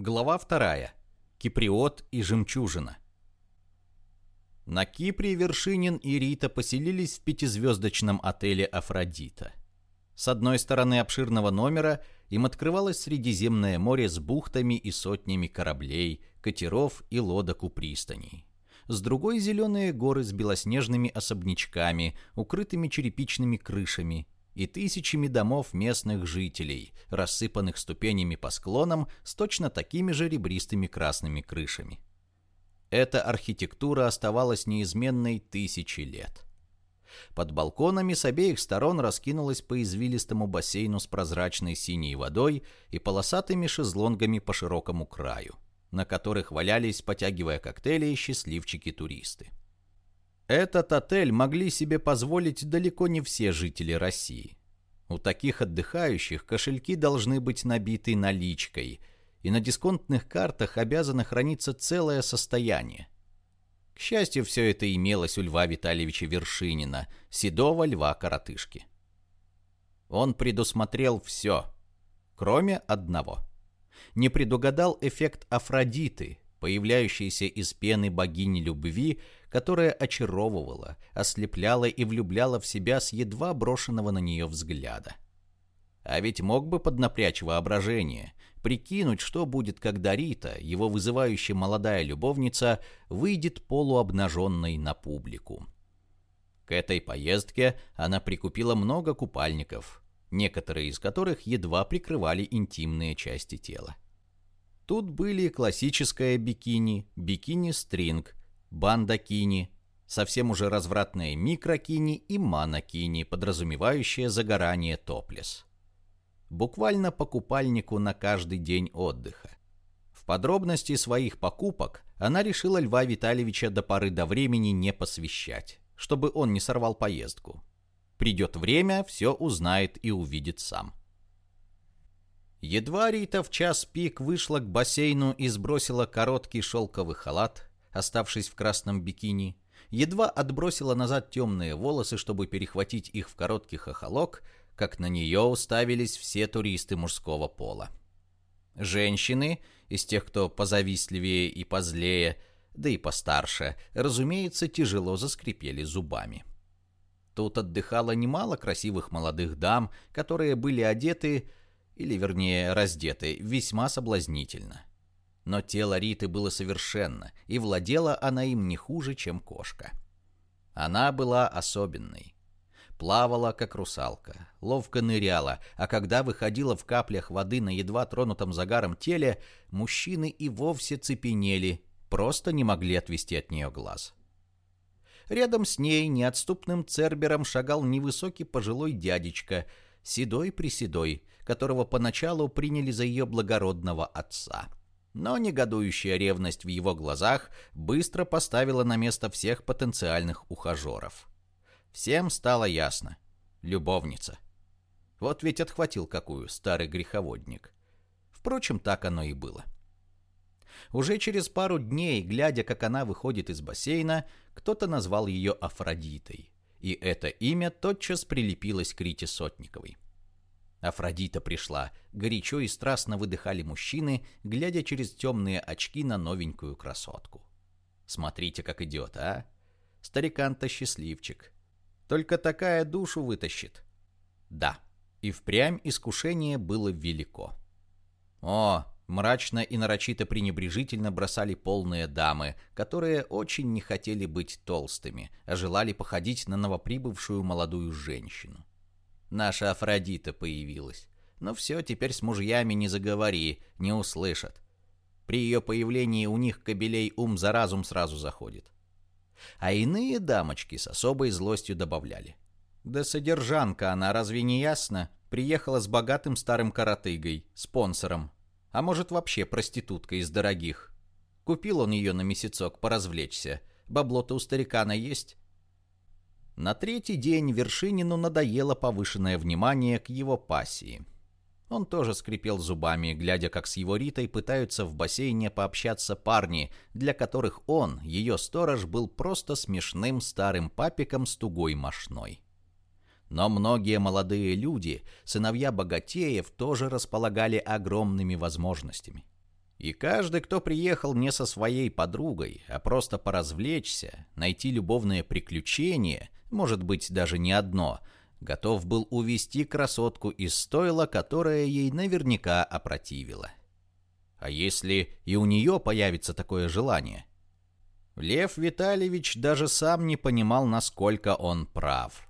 Глава вторая. Киприот и жемчужина. На Кипре Вершинин и Рита поселились в пятизвездочном отеле «Афродита». С одной стороны обширного номера им открывалось Средиземное море с бухтами и сотнями кораблей, катеров и лодок у пристаней. С другой – зеленые горы с белоснежными особнячками, укрытыми черепичными крышами и тысячами домов местных жителей, рассыпанных ступенями по склонам с точно такими же ребристыми красными крышами. Эта архитектура оставалась неизменной тысячи лет. Под балконами с обеих сторон раскинулась по извилистому бассейну с прозрачной синей водой и полосатыми шезлонгами по широкому краю, на которых валялись, потягивая коктейли, счастливчики-туристы. Этот отель могли себе позволить далеко не все жители России. У таких отдыхающих кошельки должны быть набиты наличкой, и на дисконтных картах обязано храниться целое состояние. К счастью, все это имелось у Льва Витальевича Вершинина, седого льва-коротышки. Он предусмотрел все, кроме одного. Не предугадал эффект Афродиты, появляющейся из пены богини любви, которая очаровывала, ослепляла и влюбляла в себя с едва брошенного на нее взгляда. А ведь мог бы поднапрячь воображение, прикинуть, что будет, когда Рита, его вызывающая молодая любовница, выйдет полуобнаженной на публику. К этой поездке она прикупила много купальников, некоторые из которых едва прикрывали интимные части тела. Тут были классическое бикини, бикини-стринг, бандакини, совсем уже развратные микрокини и манакини, подразумевающие загорание топлес. Буквально по купальнику на каждый день отдыха. В подробности своих покупок она решила Льва Витальевича до поры до времени не посвящать, чтобы он не сорвал поездку. Придет время, все узнает и увидит сам. Едва Рита в час пик вышла к бассейну и сбросила короткий шелковый халат, оставшись в красном бикини, едва отбросила назад темные волосы, чтобы перехватить их в короткий хохолок, как на нее уставились все туристы мужского пола. Женщины, из тех, кто позавистливее и позлее, да и постарше, разумеется, тяжело заскрипели зубами. Тут отдыхало немало красивых молодых дам, которые были одеты или вернее раздетой, весьма соблазнительно. Но тело Риты было совершенно, и владела она им не хуже, чем кошка. Она была особенной. Плавала, как русалка, ловко ныряла, а когда выходила в каплях воды на едва тронутом загаром теле, мужчины и вовсе цепенели, просто не могли отвести от нее глаз. Рядом с ней неотступным цербером шагал невысокий пожилой дядечка, седой-приседой, которого поначалу приняли за ее благородного отца. Но негодующая ревность в его глазах быстро поставила на место всех потенциальных ухажеров. Всем стало ясно. Любовница. Вот ведь отхватил какую старый греховодник. Впрочем, так оно и было. Уже через пару дней, глядя, как она выходит из бассейна, кто-то назвал ее Афродитой. И это имя тотчас прилепилось к Рите Сотниковой. Афродита пришла. Горячо и страстно выдыхали мужчины, глядя через темные очки на новенькую красотку. Смотрите, как идет, а? Старикан-то счастливчик. Только такая душу вытащит. Да, и впрямь искушение было велико. О, мрачно и нарочито пренебрежительно бросали полные дамы, которые очень не хотели быть толстыми, а желали походить на новоприбывшую молодую женщину. Наша Афродита появилась. Но все, теперь с мужьями не заговори, не услышат. При ее появлении у них кобелей ум за разум сразу заходит. А иные дамочки с особой злостью добавляли. Да содержанка она, разве не ясно? Приехала с богатым старым коротыгой, спонсором. А может вообще проституткой из дорогих. Купил он ее на месяцок поразвлечься. Бабло-то у старикана есть. На третий день Вершинину надоело повышенное внимание к его пассии. Он тоже скрипел зубами, глядя, как с его Ритой пытаются в бассейне пообщаться парни, для которых он, ее сторож, был просто смешным старым папиком с тугой мошной. Но многие молодые люди, сыновья богатеев, тоже располагали огромными возможностями. И каждый, кто приехал не со своей подругой, а просто поразвлечься, найти любовное приключение, может быть, даже не одно, готов был увести красотку из стойла, которая ей наверняка опротивила. А если и у нее появится такое желание? Лев Витальевич даже сам не понимал, насколько он прав.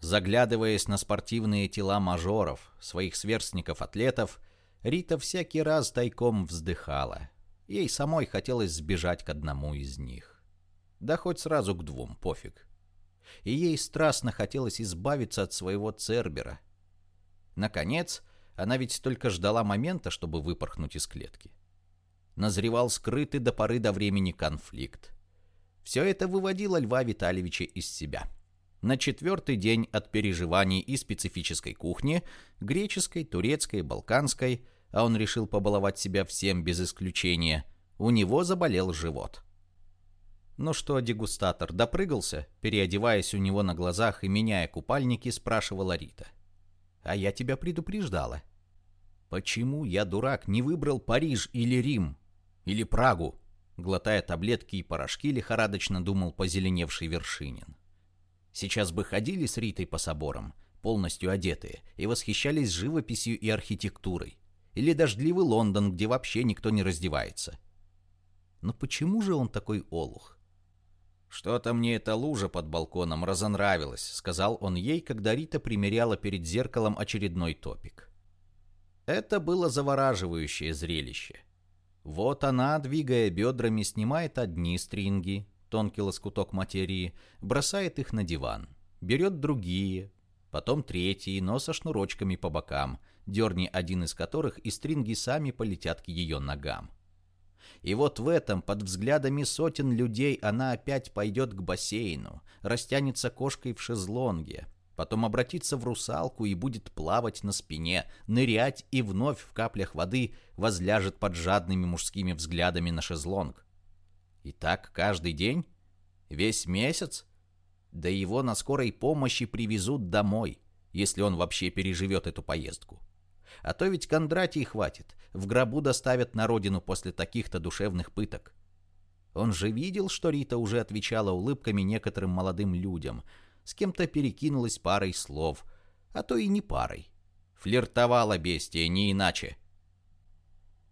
Заглядываясь на спортивные тела мажоров, своих сверстников-атлетов, Рита всякий раз тайком вздыхала. Ей самой хотелось сбежать к одному из них. Да хоть сразу к двум, пофиг. И ей страстно хотелось избавиться от своего Цербера. Наконец, она ведь только ждала момента, чтобы выпорхнуть из клетки. Назревал скрытый до поры до времени конфликт. Все это выводило Льва Витальевича из себя. На четвертый день от переживаний и специфической кухни, греческой, турецкой, балканской – а он решил побаловать себя всем без исключения, у него заболел живот. «Ну что, дегустатор, допрыгался?» Переодеваясь у него на глазах и меняя купальники, спрашивала Рита. «А я тебя предупреждала». «Почему я, дурак, не выбрал Париж или Рим? Или Прагу?» Глотая таблетки и порошки, лихорадочно думал позеленевший Вершинин. «Сейчас бы ходили с Ритой по соборам, полностью одетые, и восхищались живописью и архитектурой или дождливый Лондон, где вообще никто не раздевается. Но почему же он такой олух? «Что-то мне эта лужа под балконом разонравилась», — сказал он ей, когда Рита примеряла перед зеркалом очередной топик. Это было завораживающее зрелище. Вот она, двигая бедрами, снимает одни стринги, тонкий лоскуток материи, бросает их на диван, берет другие, потом третьи, но со шнурочками по бокам — дерни один из которых, и стринги сами полетят к ее ногам. И вот в этом, под взглядами сотен людей, она опять пойдет к бассейну, растянется кошкой в шезлонге, потом обратится в русалку и будет плавать на спине, нырять и вновь в каплях воды возляжет под жадными мужскими взглядами на шезлонг. И так каждый день? Весь месяц? Да его на скорой помощи привезут домой, если он вообще переживет эту поездку. А то ведь Кондратий хватит. В гробу доставят на родину после таких-то душевных пыток. Он же видел, что Рита уже отвечала улыбками некоторым молодым людям. С кем-то перекинулась парой слов. А то и не парой. Флиртовала бестия, не иначе.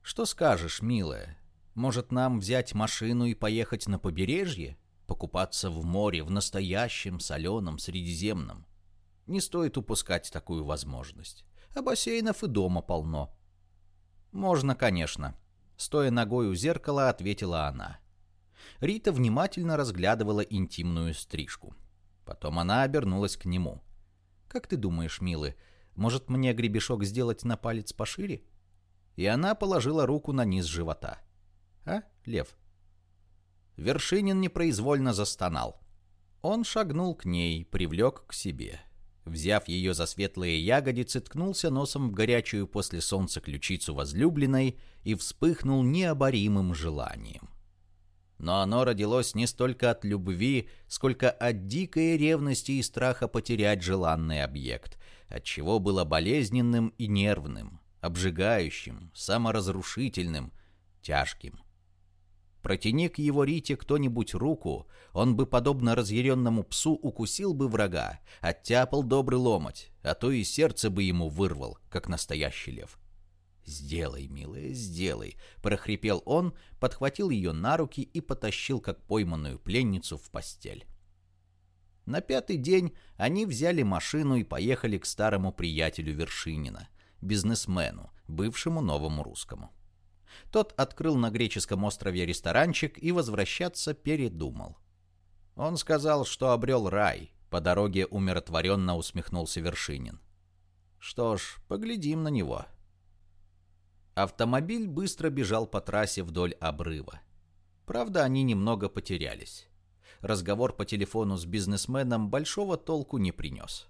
«Что скажешь, милая? Может, нам взять машину и поехать на побережье? Покупаться в море, в настоящем соленом Средиземном? Не стоит упускать такую возможность а бассейнов и дома полно. Можно, конечно. Стоя ногой у зеркала, ответила она. Рита внимательно разглядывала интимную стрижку. Потом она обернулась к нему. «Как ты думаешь, милый, может мне гребешок сделать на палец пошире?» И она положила руку на низ живота. «А, Лев?» Вершинин непроизвольно застонал. Он шагнул к ней, привлек к себе. Взяв ее за светлые ягодицы, ткнулся носом в горячую после солнца ключицу возлюбленной и вспыхнул необоримым желанием. Но оно родилось не столько от любви, сколько от дикой ревности и страха потерять желанный объект, отчего было болезненным и нервным, обжигающим, саморазрушительным, тяжким. Протяни к его Рите кто-нибудь руку, он бы, подобно разъяренному псу, укусил бы врага, оттяпал добрый ломоть, а то и сердце бы ему вырвал, как настоящий лев. «Сделай, милая, сделай!» — прохрипел он, подхватил ее на руки и потащил, как пойманную пленницу, в постель. На пятый день они взяли машину и поехали к старому приятелю Вершинина, бизнесмену, бывшему новому русскому. Тот открыл на греческом острове ресторанчик и возвращаться передумал. Он сказал, что обрел рай. По дороге умиротворенно усмехнулся Вершинин. Что ж, поглядим на него. Автомобиль быстро бежал по трассе вдоль обрыва. Правда, они немного потерялись. Разговор по телефону с бизнесменом большого толку не принес.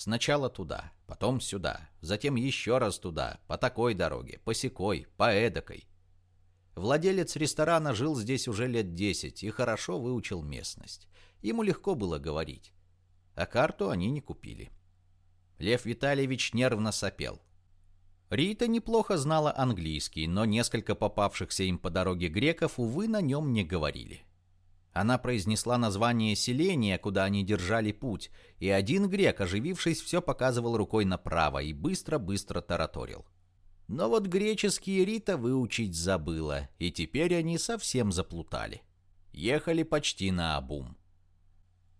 Сначала туда, потом сюда, затем еще раз туда, по такой дороге, по секой, по эдакой. Владелец ресторана жил здесь уже лет десять и хорошо выучил местность. Ему легко было говорить. А карту они не купили. Лев Витальевич нервно сопел. Рита неплохо знала английский, но несколько попавшихся им по дороге греков, увы, на нем не говорили. Она произнесла название селения, куда они держали путь, и один грек, оживившись, все показывал рукой направо и быстро-быстро тараторил. Но вот греческий Рита выучить забыла, и теперь они совсем заплутали. Ехали почти на обум.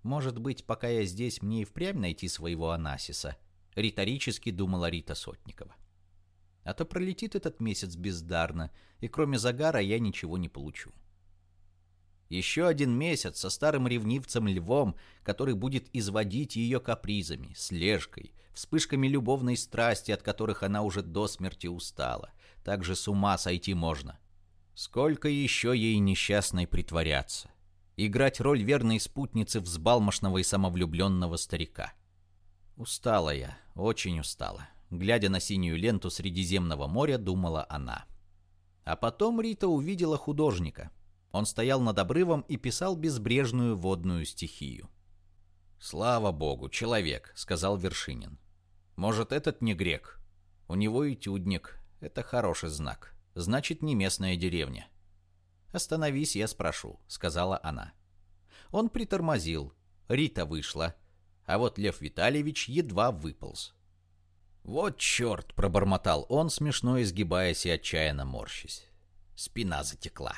«Может быть, пока я здесь, мне и впрямь найти своего Анасиса?» — риторически думала Рита Сотникова. «А то пролетит этот месяц бездарно, и кроме загара я ничего не получу». Еще один месяц со старым ревнивцем Львом, который будет изводить ее капризами, слежкой, вспышками любовной страсти, от которых она уже до смерти устала. Так же с ума сойти можно. Сколько еще ей несчастной притворяться? Играть роль верной спутницы взбалмошного и самовлюбленного старика. Устала я, очень устала. Глядя на синюю ленту Средиземного моря, думала она. А потом Рита увидела художника — он стоял над обрывом и писал безбрежную водную стихию. «Слава богу, человек», — сказал Вершинин. «Может, этот не грек? У него этюдник. Это хороший знак. Значит, не местная деревня». «Остановись, я спрошу», — сказала она. Он притормозил. Рита вышла. А вот Лев Витальевич едва выполз. «Вот черт!» — пробормотал он, смешно изгибаясь и отчаянно морщись. Спина затекла.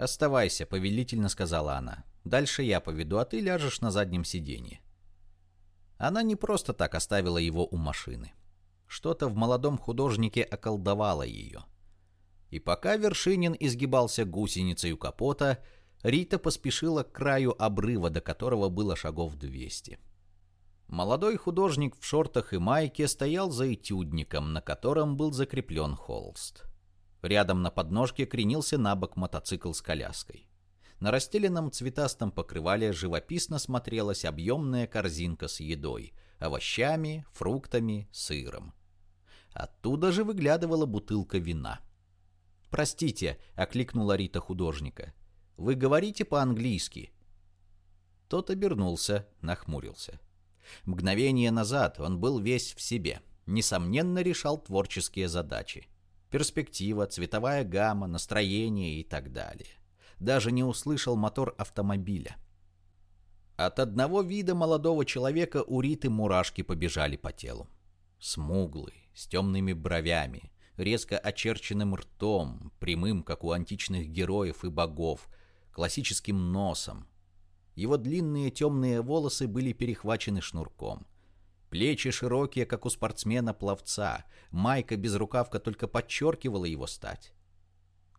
«Оставайся», — повелительно сказала она. «Дальше я поведу, а ты ляжешь на заднем сиденье». Она не просто так оставила его у машины. Что-то в молодом художнике околдовало ее. И пока Вершинин изгибался гусеницей у капота, Рита поспешила к краю обрыва, до которого было шагов двести. Молодой художник в шортах и майке стоял за этюдником, на котором был закреплен холст. Рядом на подножке кренился на бок мотоцикл с коляской. На расстеленном цветастом покрывале живописно смотрелась объемная корзинка с едой, овощами, фруктами, сыром. Оттуда же выглядывала бутылка вина. «Простите», — окликнула Рита художника, — «вы говорите по-английски?» Тот обернулся, нахмурился. Мгновение назад он был весь в себе, несомненно решал творческие задачи перспектива, цветовая гамма, настроение и так далее. Даже не услышал мотор автомобиля. От одного вида молодого человека у Риты мурашки побежали по телу. Смуглый, с темными бровями, резко очерченным ртом, прямым, как у античных героев и богов, классическим носом. Его длинные темные волосы были перехвачены шнурком. Плечи широкие, как у спортсмена-пловца. Майка без рукавка только подчеркивала его стать.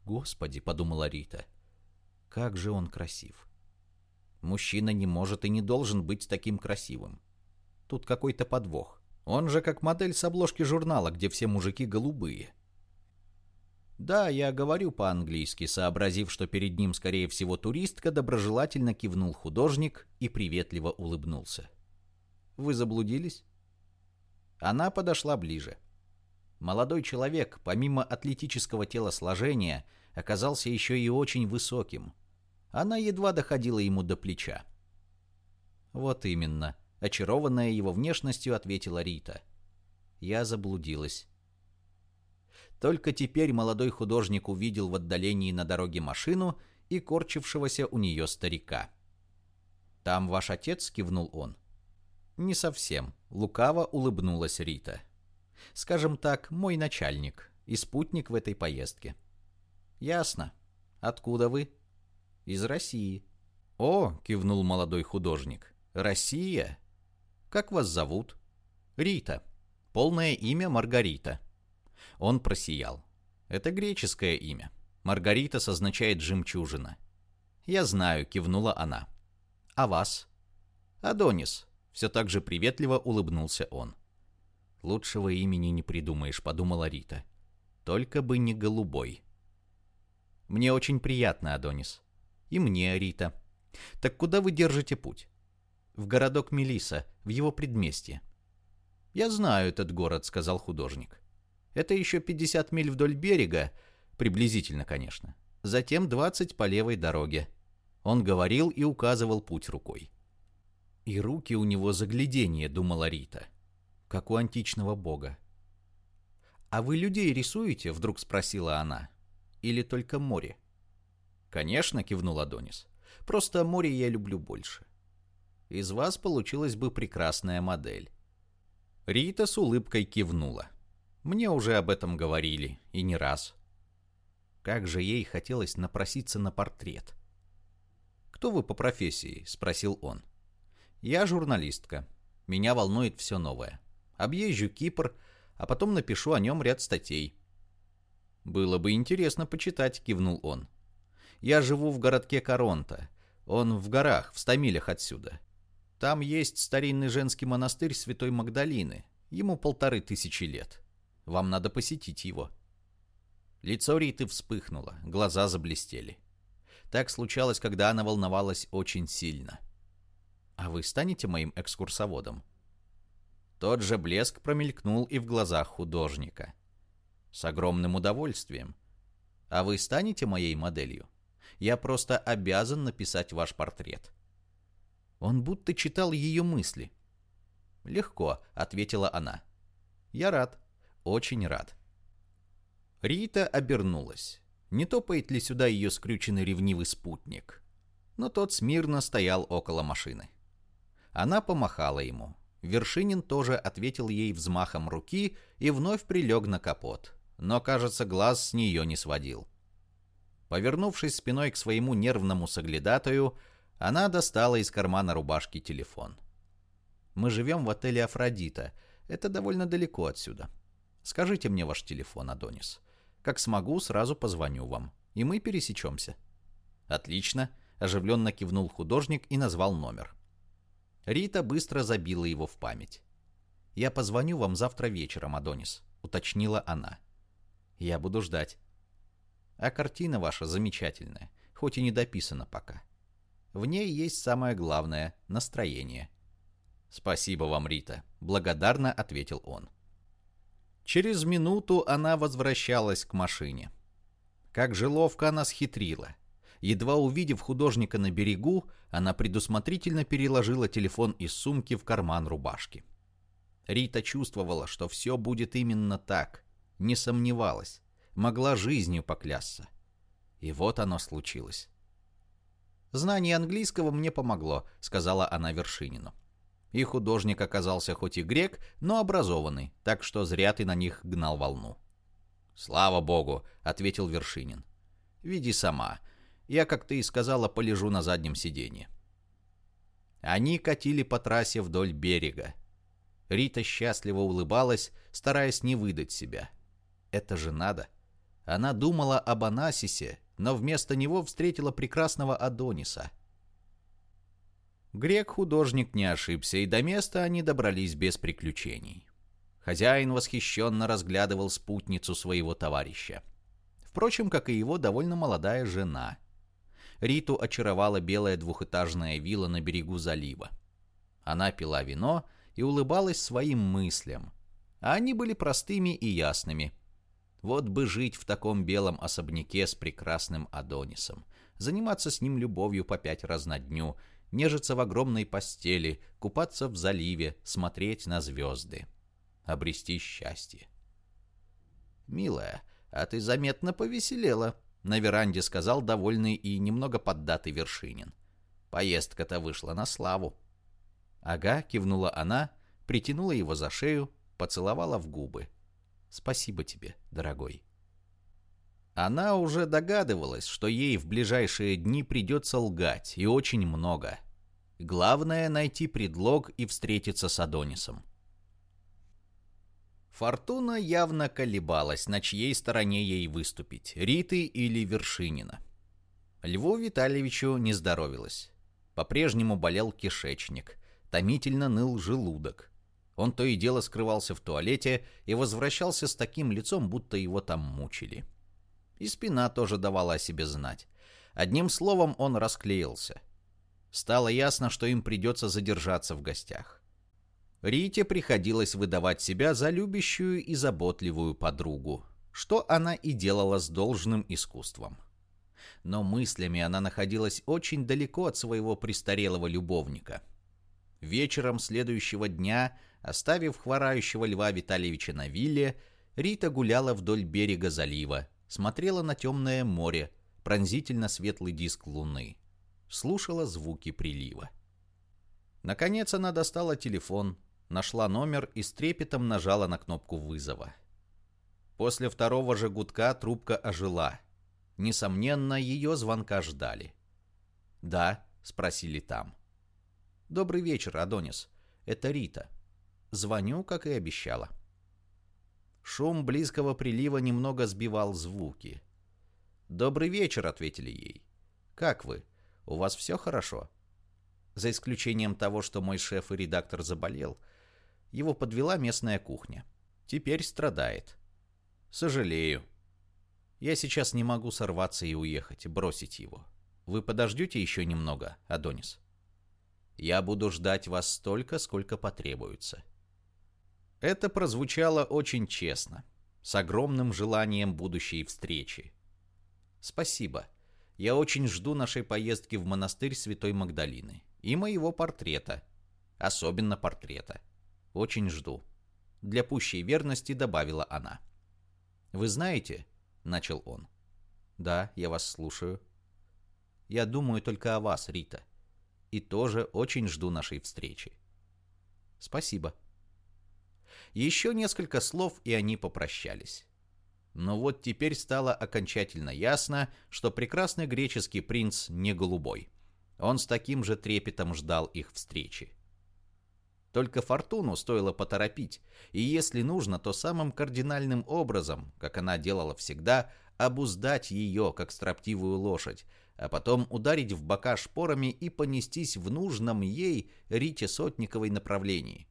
«Господи», — подумала Рита, — «как же он красив». Мужчина не может и не должен быть таким красивым. Тут какой-то подвох. Он же как модель с обложки журнала, где все мужики голубые. Да, я говорю по-английски, сообразив, что перед ним, скорее всего, туристка, доброжелательно кивнул художник и приветливо улыбнулся. Вы заблудились?» Она подошла ближе. Молодой человек, помимо атлетического телосложения, оказался еще и очень высоким. Она едва доходила ему до плеча. «Вот именно», — очарованная его внешностью, ответила Рита. «Я заблудилась». Только теперь молодой художник увидел в отдалении на дороге машину и корчившегося у нее старика. «Там ваш отец?» — кивнул он. «Не совсем», — лукаво улыбнулась Рита. «Скажем так, мой начальник и спутник в этой поездке». «Ясно. Откуда вы?» «Из России». «О», — кивнул молодой художник, — «Россия? Как вас зовут?» «Рита. Полное имя Маргарита». Он просиял. «Это греческое имя. Маргарита означает «жемчужина». «Я знаю», — кивнула она. «А вас?» «Адонис», все так же приветливо улыбнулся он. «Лучшего имени не придумаешь», — подумала Рита. «Только бы не голубой». «Мне очень приятно, Адонис. И мне, Рита. Так куда вы держите путь?» «В городок Мелиса, в его предместье». «Я знаю этот город», — сказал художник. «Это еще 50 миль вдоль берега, приблизительно, конечно. Затем 20 по левой дороге». Он говорил и указывал путь рукой. И руки у него загляденье, думала Рита, как у античного бога. «А вы людей рисуете?» — вдруг спросила она. «Или только море?» «Конечно», — кивнул Адонис. «Просто море я люблю больше. Из вас получилась бы прекрасная модель». Рита с улыбкой кивнула. Мне уже об этом говорили, и не раз. Как же ей хотелось напроситься на портрет. «Кто вы по профессии?» — спросил он. «Я журналистка. Меня волнует все новое. Объезжу Кипр, а потом напишу о нем ряд статей». «Было бы интересно почитать», — кивнул он. «Я живу в городке Коронта. Он в горах, в ста милях отсюда. Там есть старинный женский монастырь Святой Магдалины. Ему полторы тысячи лет. Вам надо посетить его». Лицо Риты вспыхнуло, глаза заблестели. Так случалось, когда она волновалась очень сильно. «А вы станете моим экскурсоводом?» Тот же блеск промелькнул и в глазах художника. «С огромным удовольствием. А вы станете моей моделью? Я просто обязан написать ваш портрет». Он будто читал ее мысли. «Легко», — ответила она. «Я рад, очень рад». Рита обернулась. Не топает ли сюда ее скрюченный ревнивый спутник? Но тот смирно стоял около машины. Она помахала ему. Вершинин тоже ответил ей взмахом руки и вновь прилег на капот. Но, кажется, глаз с нее не сводил. Повернувшись спиной к своему нервному соглядатаю, она достала из кармана рубашки телефон. «Мы живем в отеле «Афродита». Это довольно далеко отсюда. Скажите мне ваш телефон, Адонис. Как смогу, сразу позвоню вам, и мы пересечемся». «Отлично», — оживленно кивнул художник и назвал номер. Рита быстро забила его в память. «Я позвоню вам завтра вечером, Адонис», — уточнила она. «Я буду ждать». «А картина ваша замечательная, хоть и не дописана пока. В ней есть самое главное — настроение». «Спасибо вам, Рита», — благодарно ответил он. Через минуту она возвращалась к машине. Как же ловко она схитрила. Едва увидев художника на берегу, она предусмотрительно переложила телефон из сумки в карман рубашки. Рита чувствовала, что все будет именно так. Не сомневалась. Могла жизнью поклясться. И вот оно случилось. «Знание английского мне помогло», — сказала она Вершинину. И художник оказался хоть и грек, но образованный, так что зря ты на них гнал волну. «Слава богу», — ответил Вершинин. «Види сама. Я, как ты и сказала, полежу на заднем сиденье». Они катили по трассе вдоль берега. Рита счастливо улыбалась, стараясь не выдать себя. Это же надо. Она думала об Анасисе, но вместо него встретила прекрасного Адониса — Грек-художник не ошибся, и до места они добрались без приключений. Хозяин восхищенно разглядывал спутницу своего товарища. Впрочем, как и его довольно молодая жена. Риту очаровала белая двухэтажная вилла на берегу залива. Она пила вино и улыбалась своим мыслям. А они были простыми и ясными. Вот бы жить в таком белом особняке с прекрасным Адонисом, заниматься с ним любовью по пять раз на дню — нежиться в огромной постели, купаться в заливе, смотреть на звезды. Обрести счастье. «Милая, а ты заметно повеселела», — на веранде сказал довольный и немного поддатый Вершинин. «Поездка-то вышла на славу». «Ага», — кивнула она, притянула его за шею, поцеловала в губы. «Спасибо тебе, дорогой». Она уже догадывалась, что ей в ближайшие дни придется лгать, и очень много. Главное — найти предлог и встретиться с Адонисом. Фортуна явно колебалась, на чьей стороне ей выступить, Риты или Вершинина. Льву Витальевичу не здоровилось. По-прежнему болел кишечник, томительно ныл желудок. Он то и дело скрывался в туалете и возвращался с таким лицом, будто его там мучили. — и спина тоже давала о себе знать. Одним словом, он расклеился. Стало ясно, что им придется задержаться в гостях. Рите приходилось выдавать себя за любящую и заботливую подругу, что она и делала с должным искусством. Но мыслями она находилась очень далеко от своего престарелого любовника. Вечером следующего дня, оставив хворающего Льва Витальевича на вилле, Рита гуляла вдоль берега залива, смотрела на темное море, пронзительно светлый диск луны, слушала звуки прилива. Наконец она достала телефон, нашла номер и с трепетом нажала на кнопку вызова. После второго же гудка трубка ожила. Несомненно, ее звонка ждали. «Да?» — спросили там. «Добрый вечер, Адонис. Это Рита. Звоню, как и обещала». Шум близкого прилива немного сбивал звуки. «Добрый вечер», — ответили ей. «Как вы? У вас все хорошо?» За исключением того, что мой шеф и редактор заболел, его подвела местная кухня. Теперь страдает. Сожалею. Я сейчас не могу сорваться и уехать, бросить его. Вы подождете еще немного, Адонис? Я буду ждать вас столько, сколько потребуется. Это прозвучало очень честно, с огромным желанием будущей встречи. Спасибо. Я очень жду нашей поездки в монастырь Святой Магдалины и моего портрета. Особенно портрета. Очень жду. Для пущей верности добавила она. «Вы знаете?» — начал он. «Да, я вас слушаю». «Я думаю только о вас, Рита. И тоже очень жду нашей встречи». «Спасибо», еще несколько слов, и они попрощались. Но вот теперь стало окончательно ясно, что прекрасный греческий принц не голубой. Он с таким же трепетом ждал их встречи. Только фортуну стоило поторопить, и если нужно, то самым кардинальным образом, как она делала всегда, обуздать ее, как строптивую лошадь, а потом ударить в бока шпорами и понестись в нужном ей Рите Сотниковой направлении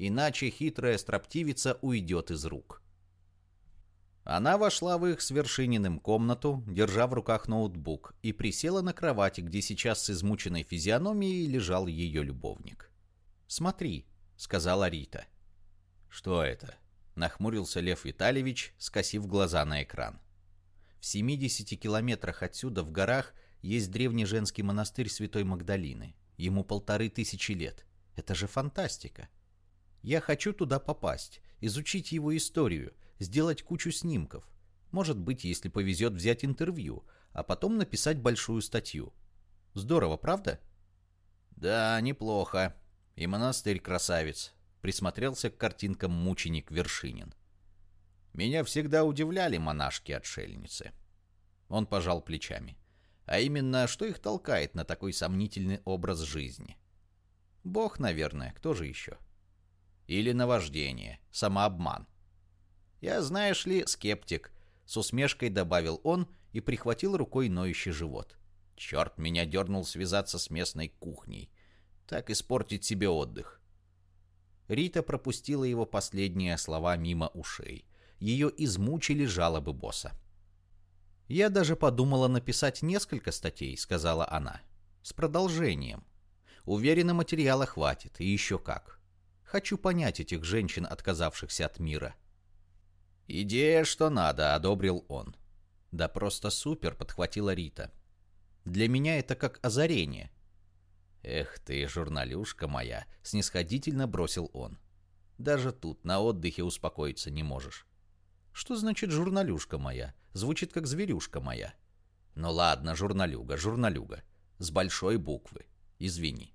иначе хитрая строптивица уйдет из рук. Она вошла в их с комнату, держа в руках ноутбук, и присела на кровати, где сейчас с измученной физиономией лежал ее любовник. «Смотри», — сказала Рита. «Что это?» — нахмурился Лев Витальевич, скосив глаза на экран. В 70 километрах отсюда, в горах, есть древний женский монастырь Святой Магдалины. Ему полторы тысячи лет. Это же фантастика. Я хочу туда попасть, изучить его историю, сделать кучу снимков. Может быть, если повезет, взять интервью, а потом написать большую статью. Здорово, правда? Да, неплохо. И монастырь красавец. Присмотрелся к картинкам мученик Вершинин. Меня всегда удивляли монашки-отшельницы. Он пожал плечами. А именно, что их толкает на такой сомнительный образ жизни? Бог, наверное, кто же еще? — или наваждение, самообман. Я, знаешь ли, скептик, с усмешкой добавил он и прихватил рукой ноющий живот. Черт меня дернул связаться с местной кухней. Так испортить себе отдых. Рита пропустила его последние слова мимо ушей. Ее измучили жалобы босса. «Я даже подумала написать несколько статей», — сказала она. «С продолжением. Уверена, материала хватит, и еще как. Хочу понять этих женщин, отказавшихся от мира. «Идея, что надо», — одобрил он. «Да просто супер», — подхватила Рита. «Для меня это как озарение». «Эх ты, журналюшка моя», — снисходительно бросил он. «Даже тут, на отдыхе, успокоиться не можешь». «Что значит журналюшка моя? Звучит как зверюшка моя». «Ну ладно, журналюга, журналюга. С большой буквы. Извини.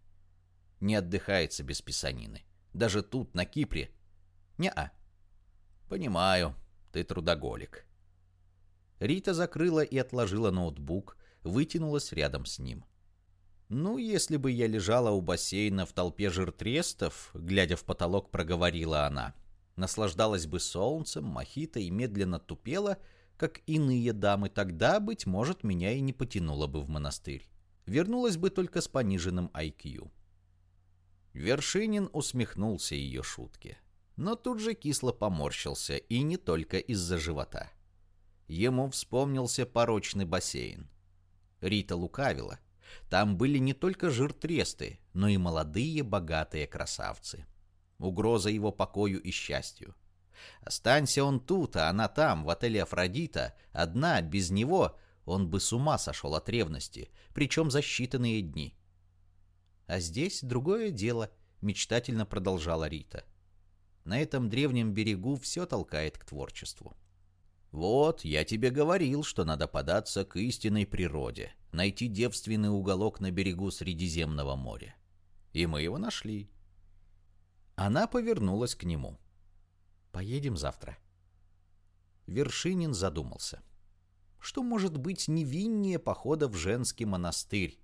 Не отдыхается без писанины. Даже тут, на Кипре. Не-а. Понимаю, ты трудоголик. Рита закрыла и отложила ноутбук, вытянулась рядом с ним. «Ну, если бы я лежала у бассейна в толпе жиртрестов», — глядя в потолок, проговорила она, наслаждалась бы солнцем, мохито и медленно тупела, как иные дамы, тогда, быть может, меня и не потянуло бы в монастырь. Вернулась бы только с пониженным IQ. Вершинин усмехнулся ее шутке, но тут же кисло поморщился, и не только из-за живота. Ему вспомнился порочный бассейн. Рита лукавила. Там были не только жиртресты, но и молодые богатые красавцы. Угроза его покою и счастью. Останься он тут, а она там, в отеле Афродита, одна, без него, он бы с ума сошел от ревности, причем за считанные дни. А здесь другое дело, мечтательно продолжала Рита. На этом древнем берегу все толкает к творчеству. Вот, я тебе говорил, что надо податься к истинной природе, найти девственный уголок на берегу Средиземного моря. И мы его нашли. Она повернулась к нему. «Поедем завтра». Вершинин задумался. Что может быть невиннее похода в женский монастырь?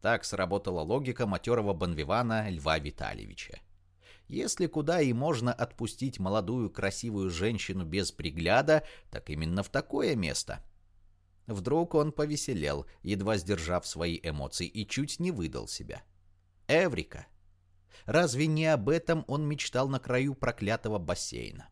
Так сработала логика матерого Бонвивана Льва Витальевича. Если куда и можно отпустить молодую красивую женщину без пригляда, так именно в такое место. Вдруг он повеселел, едва сдержав свои эмоции, и чуть не выдал себя. Эврика! Разве не об этом он мечтал на краю проклятого бассейна?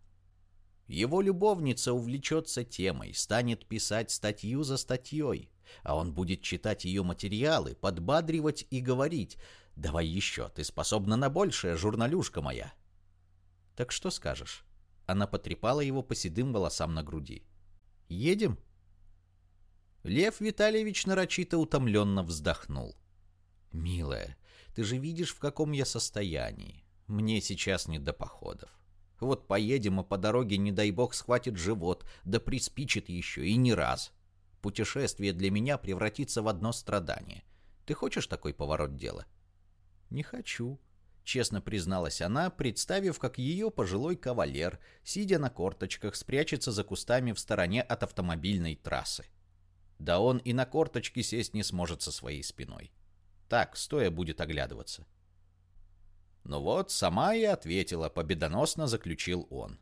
Его любовница увлечется темой, станет писать статью за статьей, а он будет читать ее материалы, подбадривать и говорить «Давай еще, ты способна на большее, журналюшка моя». «Так что скажешь?» Она потрепала его по седым волосам на груди. «Едем?» Лев Витальевич нарочито утомленно вздохнул. «Милая, ты же видишь, в каком я состоянии. Мне сейчас не до походов. Вот поедем, а по дороге, не дай бог, схватит живот, да приспичит еще, и не раз. Путешествие для меня превратится в одно страдание. Ты хочешь такой поворот дела?» «Не хочу», — честно призналась она, представив, как ее пожилой кавалер, сидя на корточках, спрячется за кустами в стороне от автомобильной трассы. Да он и на корточки сесть не сможет со своей спиной. Так, стоя будет оглядываться. Ну вот, сама и ответила, победоносно заключил он.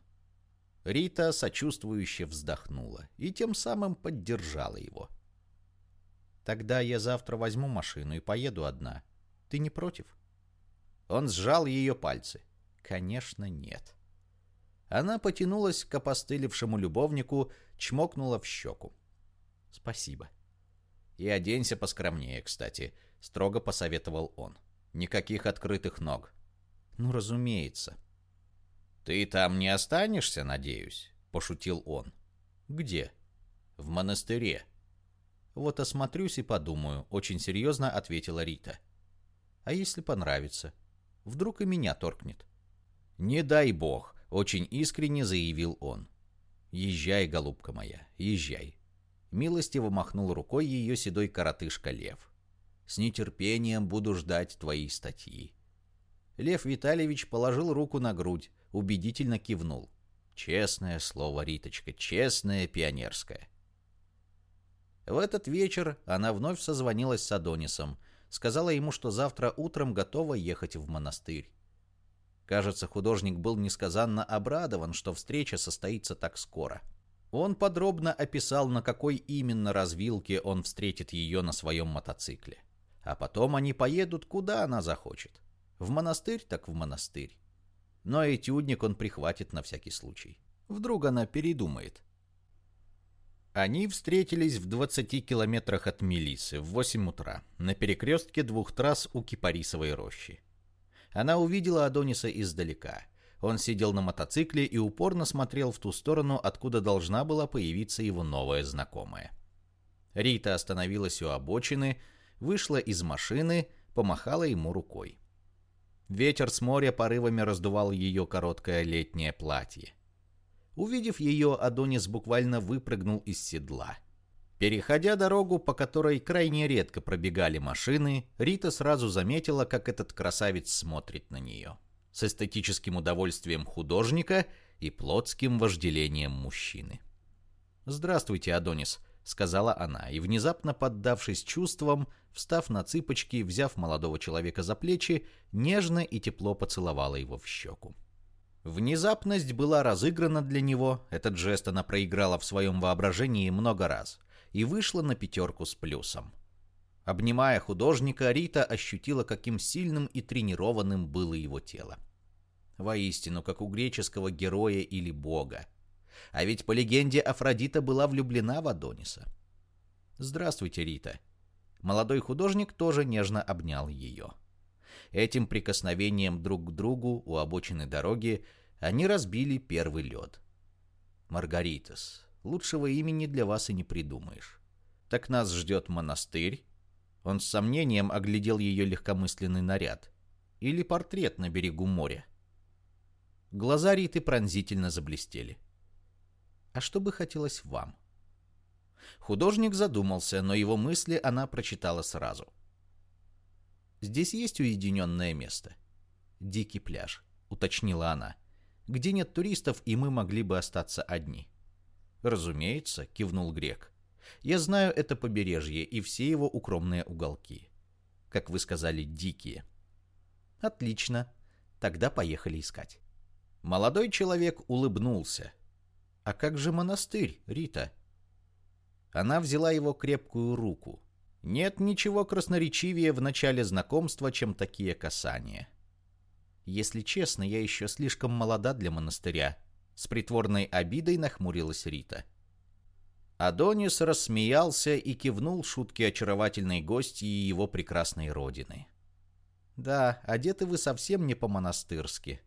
Рита сочувствующе вздохнула и тем самым поддержала его. «Тогда я завтра возьму машину и поеду одна. Ты не против?» Он сжал ее пальцы. «Конечно, нет». Она потянулась к опостылевшему любовнику, чмокнула в щеку. «Спасибо». «И оденься поскромнее, кстати», — строго посоветовал он. «Никаких открытых ног». «Ну, разумеется». «Ты там не останешься, надеюсь?» — пошутил он. «Где?» «В монастыре». «Вот осмотрюсь и подумаю», — очень серьезно ответила Рита. «А если понравится? Вдруг и меня торкнет?» «Не дай бог», — очень искренне заявил он. «Езжай, голубка моя, езжай. Милостиво махнул рукой ее седой коротышка Лев. «С нетерпением буду ждать твои статьи». Лев Витальевич положил руку на грудь, убедительно кивнул. «Честное слово, Риточка, честное пионерское». В этот вечер она вновь созвонилась с Адонисом, сказала ему, что завтра утром готова ехать в монастырь. Кажется, художник был несказанно обрадован, что встреча состоится так скоро. — он подробно описал, на какой именно развилке он встретит ее на своем мотоцикле. А потом они поедут, куда она захочет. В монастырь так в монастырь. Но этюдник он прихватит на всякий случай. Вдруг она передумает. Они встретились в 20 километрах от Мелисы в 8 утра, на перекрестке двух трасс у Кипарисовой рощи. Она увидела Адониса издалека – он сидел на мотоцикле и упорно смотрел в ту сторону, откуда должна была появиться его новая знакомая. Рита остановилась у обочины, вышла из машины, помахала ему рукой. Ветер с моря порывами раздувал ее короткое летнее платье. Увидев ее, Адонис буквально выпрыгнул из седла. Переходя дорогу, по которой крайне редко пробегали машины, Рита сразу заметила, как этот красавец смотрит на нее с эстетическим удовольствием художника и плотским вожделением мужчины. «Здравствуйте, Адонис», — сказала она, и, внезапно поддавшись чувствам, встав на цыпочки, взяв молодого человека за плечи, нежно и тепло поцеловала его в щеку. Внезапность была разыграна для него, этот жест она проиграла в своем воображении много раз, и вышла на пятерку с плюсом. Обнимая художника, Рита ощутила, каким сильным и тренированным было его тело. Воистину, как у греческого героя или бога. А ведь по легенде Афродита была влюблена в Адониса. «Здравствуйте, Рита». Молодой художник тоже нежно обнял ее. Этим прикосновением друг к другу у обочины дороги они разбили первый лед. «Маргаритас, лучшего имени для вас и не придумаешь. Так нас ждет монастырь, он с сомнением оглядел ее легкомысленный наряд. Или портрет на берегу моря. Глаза Риты пронзительно заблестели. «А что бы хотелось вам?» Художник задумался, но его мысли она прочитала сразу. «Здесь есть уединенное место?» «Дикий пляж», — уточнила она, — «где нет туристов, и мы могли бы остаться одни». «Разумеется», — кивнул Грек. «Я знаю это побережье и все его укромные уголки. Как вы сказали, дикие». «Отлично. Тогда поехали искать». Молодой человек улыбнулся. «А как же монастырь, Рита?» Она взяла его крепкую руку. Нет ничего красноречивее в начале знакомства, чем такие касания. Если честно, я еще слишком молода для монастыря. С притворной обидой нахмурилась Рита. Адонис рассмеялся и кивнул шутке очаровательной гости и его прекрасной родины. «Да, одеты вы совсем не по-монастырски».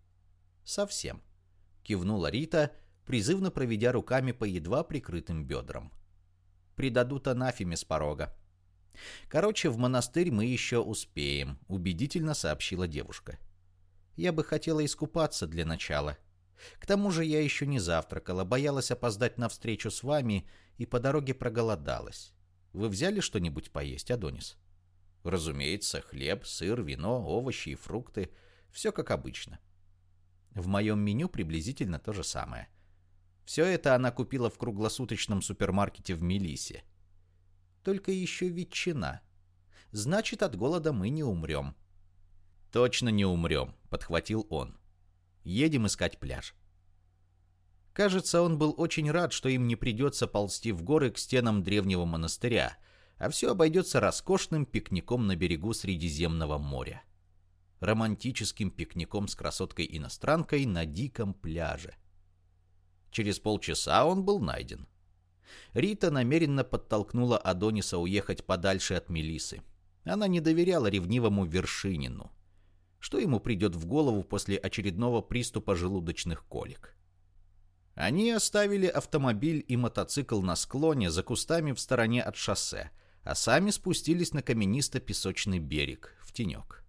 «Совсем», — кивнула Рита, призывно проведя руками по едва прикрытым бедрам предадут анафеме с порога. Короче, в монастырь мы еще успеем, убедительно сообщила девушка. Я бы хотела искупаться для начала. К тому же я еще не завтракала, боялась опоздать на встречу с вами и по дороге проголодалась. Вы взяли что-нибудь поесть, Адонис? Разумеется, хлеб, сыр, вино, овощи и фрукты. Все как обычно. В моем меню приблизительно то же самое – все это она купила в круглосуточном супермаркете в Мелисе. Только еще ветчина. Значит, от голода мы не умрем. Точно не умрем, подхватил он. Едем искать пляж. Кажется, он был очень рад, что им не придется ползти в горы к стенам древнего монастыря, а все обойдется роскошным пикником на берегу Средиземного моря. Романтическим пикником с красоткой-иностранкой на диком пляже. Через полчаса он был найден. Рита намеренно подтолкнула Адониса уехать подальше от Мелисы. Она не доверяла ревнивому Вершинину. Что ему придет в голову после очередного приступа желудочных колик? Они оставили автомобиль и мотоцикл на склоне за кустами в стороне от шоссе, а сами спустились на каменисто-песочный берег, в тенек.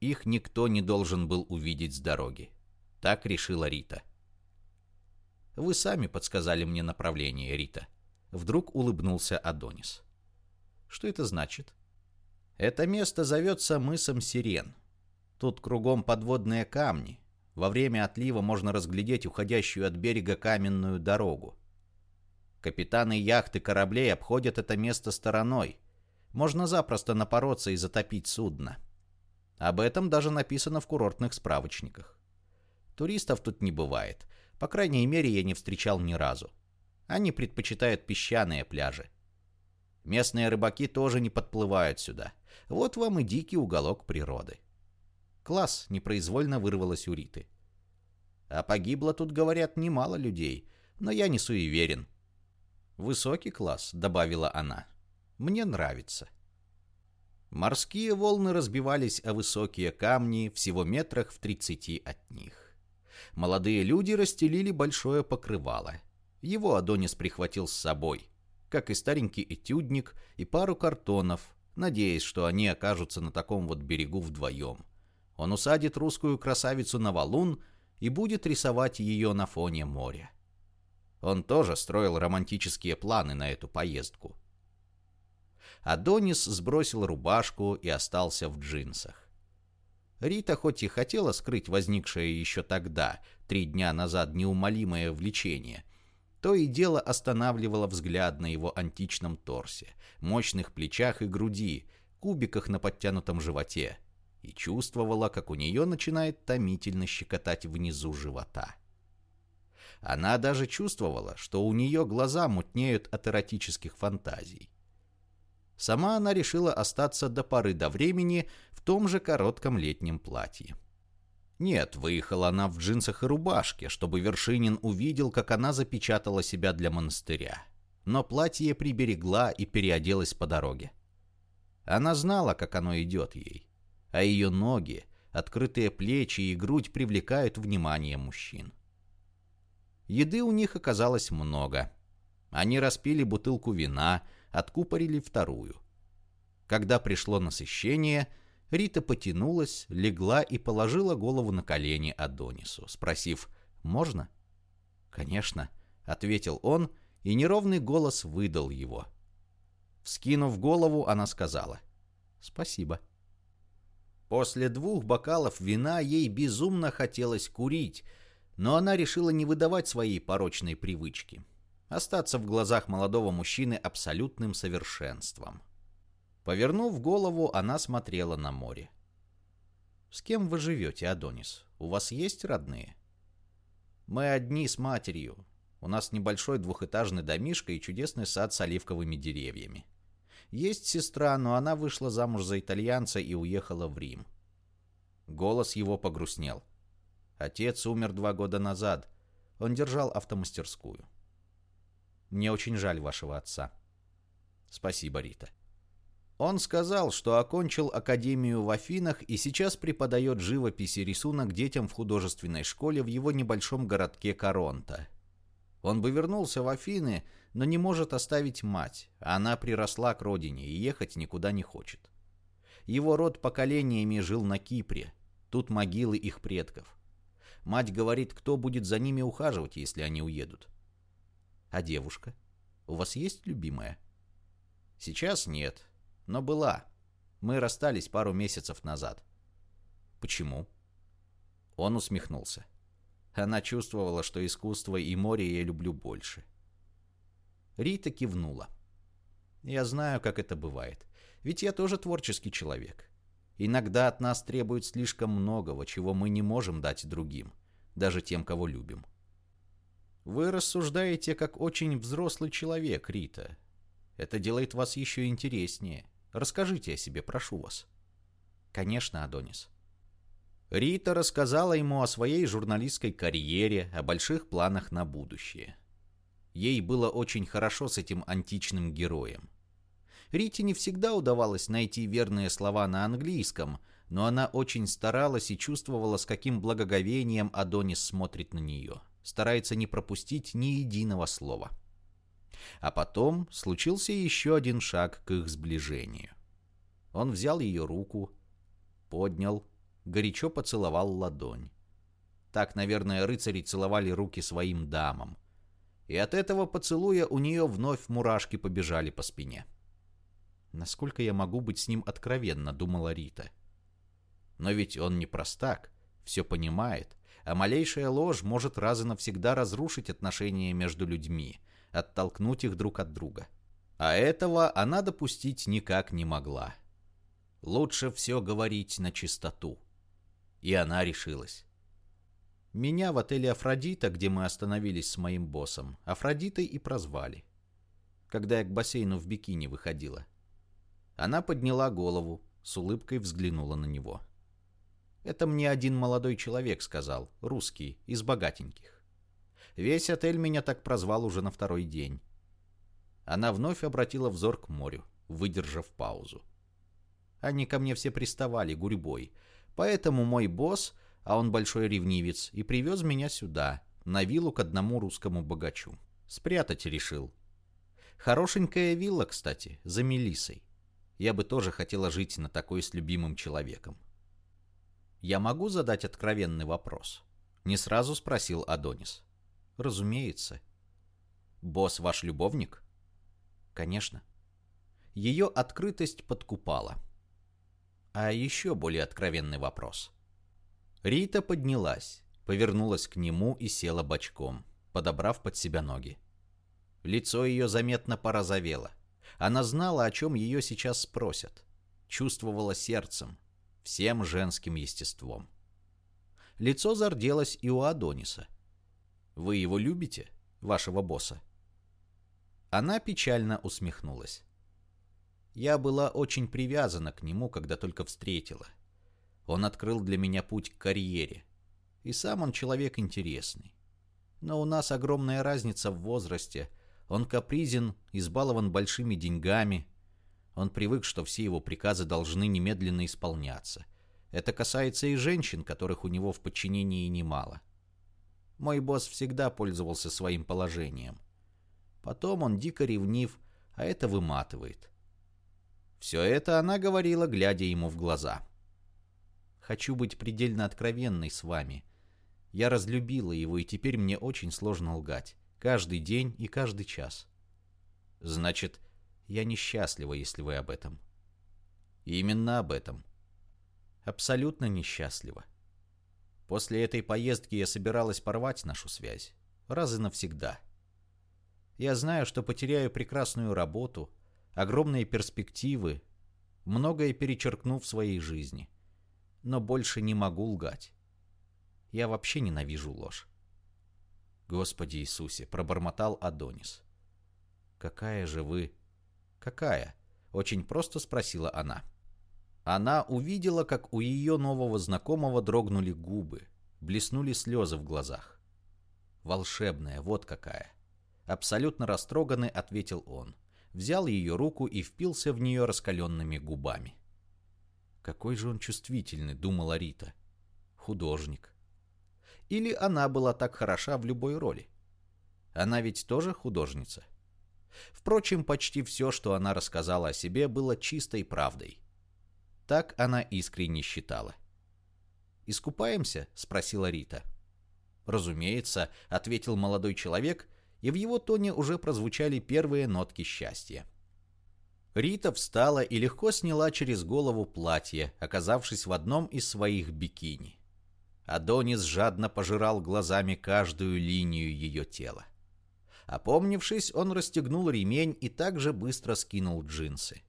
Их никто не должен был увидеть с дороги. Так решила Рита. — вы сами подсказали мне направление, Рита. Вдруг улыбнулся Адонис. Что это значит? Это место зовется мысом Сирен. Тут кругом подводные камни. Во время отлива можно разглядеть уходящую от берега каменную дорогу. Капитаны яхты кораблей обходят это место стороной. Можно запросто напороться и затопить судно. Об этом даже написано в курортных справочниках. Туристов тут не бывает, по крайней мере, я не встречал ни разу. Они предпочитают песчаные пляжи. Местные рыбаки тоже не подплывают сюда. Вот вам и дикий уголок природы. Класс непроизвольно вырвалось у Риты. А погибло тут, говорят, немало людей, но я не суеверен. Высокий класс, добавила она. Мне нравится. Морские волны разбивались о высокие камни всего метрах в тридцати от них. Молодые люди расстелили большое покрывало. Его Адонис прихватил с собой, как и старенький этюдник и пару картонов, надеясь, что они окажутся на таком вот берегу вдвоем. Он усадит русскую красавицу на валун и будет рисовать ее на фоне моря. Он тоже строил романтические планы на эту поездку. Адонис сбросил рубашку и остался в джинсах. Рита хоть и хотела скрыть возникшее еще тогда, три дня назад, неумолимое влечение, то и дело останавливала взгляд на его античном торсе, мощных плечах и груди, кубиках на подтянутом животе, и чувствовала, как у нее начинает томительно щекотать внизу живота. Она даже чувствовала, что у нее глаза мутнеют от эротических фантазий. Сама она решила остаться до поры до времени в том же коротком летнем платье. Нет, выехала она в джинсах и рубашке, чтобы Вершинин увидел, как она запечатала себя для монастыря. Но платье приберегла и переоделась по дороге. Она знала, как оно идет ей. А ее ноги, открытые плечи и грудь привлекают внимание мужчин. Еды у них оказалось много. Они распили бутылку вина, откупорили вторую. Когда пришло насыщение, Рита потянулась, легла и положила голову на колени Адонису, спросив «Можно?» «Конечно», — ответил он, и неровный голос выдал его. Вскинув голову, она сказала «Спасибо». После двух бокалов вина ей безумно хотелось курить, но она решила не выдавать своей порочной привычки. Остаться в глазах молодого мужчины абсолютным совершенством. Повернув голову, она смотрела на море. «С кем вы живете, Адонис? У вас есть родные?» «Мы одни с матерью. У нас небольшой двухэтажный домишко и чудесный сад с оливковыми деревьями. Есть сестра, но она вышла замуж за итальянца и уехала в Рим». Голос его погрустнел. Отец умер два года назад. Он держал автомастерскую. «Мне очень жаль вашего отца». «Спасибо, Рита». Он сказал, что окончил академию в Афинах и сейчас преподает живопись и рисунок детям в художественной школе в его небольшом городке Коронта. Он бы вернулся в Афины, но не может оставить мать, а она приросла к родине и ехать никуда не хочет. Его род поколениями жил на Кипре, тут могилы их предков. Мать говорит, кто будет за ними ухаживать, если они уедут. А девушка? У вас есть любимая? Сейчас нет, но была. Мы расстались пару месяцев назад. Почему? Он усмехнулся. Она чувствовала, что искусство и море я люблю больше. Рита кивнула. Я знаю, как это бывает. Ведь я тоже творческий человек. Иногда от нас требуют слишком многого, чего мы не можем дать другим, даже тем, кого любим. Вы рассуждаете как очень взрослый человек, Рита. Это делает вас еще интереснее. Расскажите о себе, прошу вас». «Конечно, Адонис». Рита рассказала ему о своей журналистской карьере, о больших планах на будущее. Ей было очень хорошо с этим античным героем. Рите не всегда удавалось найти верные слова на английском, но она очень старалась и чувствовала, с каким благоговением Адонис смотрит на нее, старается не пропустить ни единого слова. А потом случился еще один шаг к их сближению. Он взял ее руку, поднял, горячо поцеловал ладонь. Так, наверное, рыцари целовали руки своим дамам. И от этого поцелуя у нее вновь мурашки побежали по спине. «Насколько я могу быть с ним откровенно?» — думала Рита. Но ведь он не простак, все понимает, а малейшая ложь может раз и навсегда разрушить отношения между людьми — оттолкнуть их друг от друга. А этого она допустить никак не могла. Лучше все говорить на чистоту. И она решилась. Меня в отеле «Афродита», где мы остановились с моим боссом, Афродитой и прозвали. Когда я к бассейну в бикини выходила. Она подняла голову, с улыбкой взглянула на него. «Это мне один молодой человек сказал, русский, из богатеньких. Весь отель меня так прозвал уже на второй день. Она вновь обратила взор к морю, выдержав паузу. Они ко мне все приставали гурьбой, поэтому мой босс, а он большой ревнивец, и привез меня сюда, на виллу к одному русскому богачу. Спрятать решил. Хорошенькая вилла, кстати, за Мелисой. Я бы тоже хотела жить на такой с любимым человеком. Я могу задать откровенный вопрос? Не сразу спросил Адонис. Разумеется. Босс ваш любовник? Конечно. Ее открытость подкупала. А еще более откровенный вопрос. Рита поднялась, повернулась к нему и села бочком, подобрав под себя ноги. Лицо ее заметно порозовело. Она знала, о чем ее сейчас спросят. Чувствовала сердцем, всем женским естеством. Лицо зарделось и у Адониса. Вы его любите, вашего босса?» Она печально усмехнулась. Я была очень привязана к нему, когда только встретила. Он открыл для меня путь к карьере. И сам он человек интересный. Но у нас огромная разница в возрасте. Он капризен, избалован большими деньгами. Он привык, что все его приказы должны немедленно исполняться. Это касается и женщин, которых у него в подчинении немало. — мой босс всегда пользовался своим положением. Потом он дико ревнив, а это выматывает. Все это она говорила, глядя ему в глаза. Хочу быть предельно откровенной с вами. Я разлюбила его, и теперь мне очень сложно лгать. Каждый день и каждый час. Значит, я несчастлива, если вы об этом. Именно об этом. Абсолютно несчастлива. После этой поездки я собиралась порвать нашу связь. Раз и навсегда. Я знаю, что потеряю прекрасную работу, огромные перспективы, многое перечеркну в своей жизни. Но больше не могу лгать. Я вообще ненавижу ложь. Господи Иисусе, пробормотал Адонис. Какая же вы... Какая? Очень просто спросила она. Она увидела, как у ее нового знакомого дрогнули губы, блеснули слезы в глазах. «Волшебная, вот какая!» Абсолютно растроганный ответил он. Взял ее руку и впился в нее раскаленными губами. «Какой же он чувствительный», — думала Рита. «Художник». Или она была так хороша в любой роли? Она ведь тоже художница. Впрочем, почти все, что она рассказала о себе, было чистой правдой. Так она искренне считала. «Искупаемся?» — спросила Рита. «Разумеется», — ответил молодой человек, и в его тоне уже прозвучали первые нотки счастья. Рита встала и легко сняла через голову платье, оказавшись в одном из своих бикини. Адонис жадно пожирал глазами каждую линию ее тела. Опомнившись, он расстегнул ремень и также быстро скинул джинсы.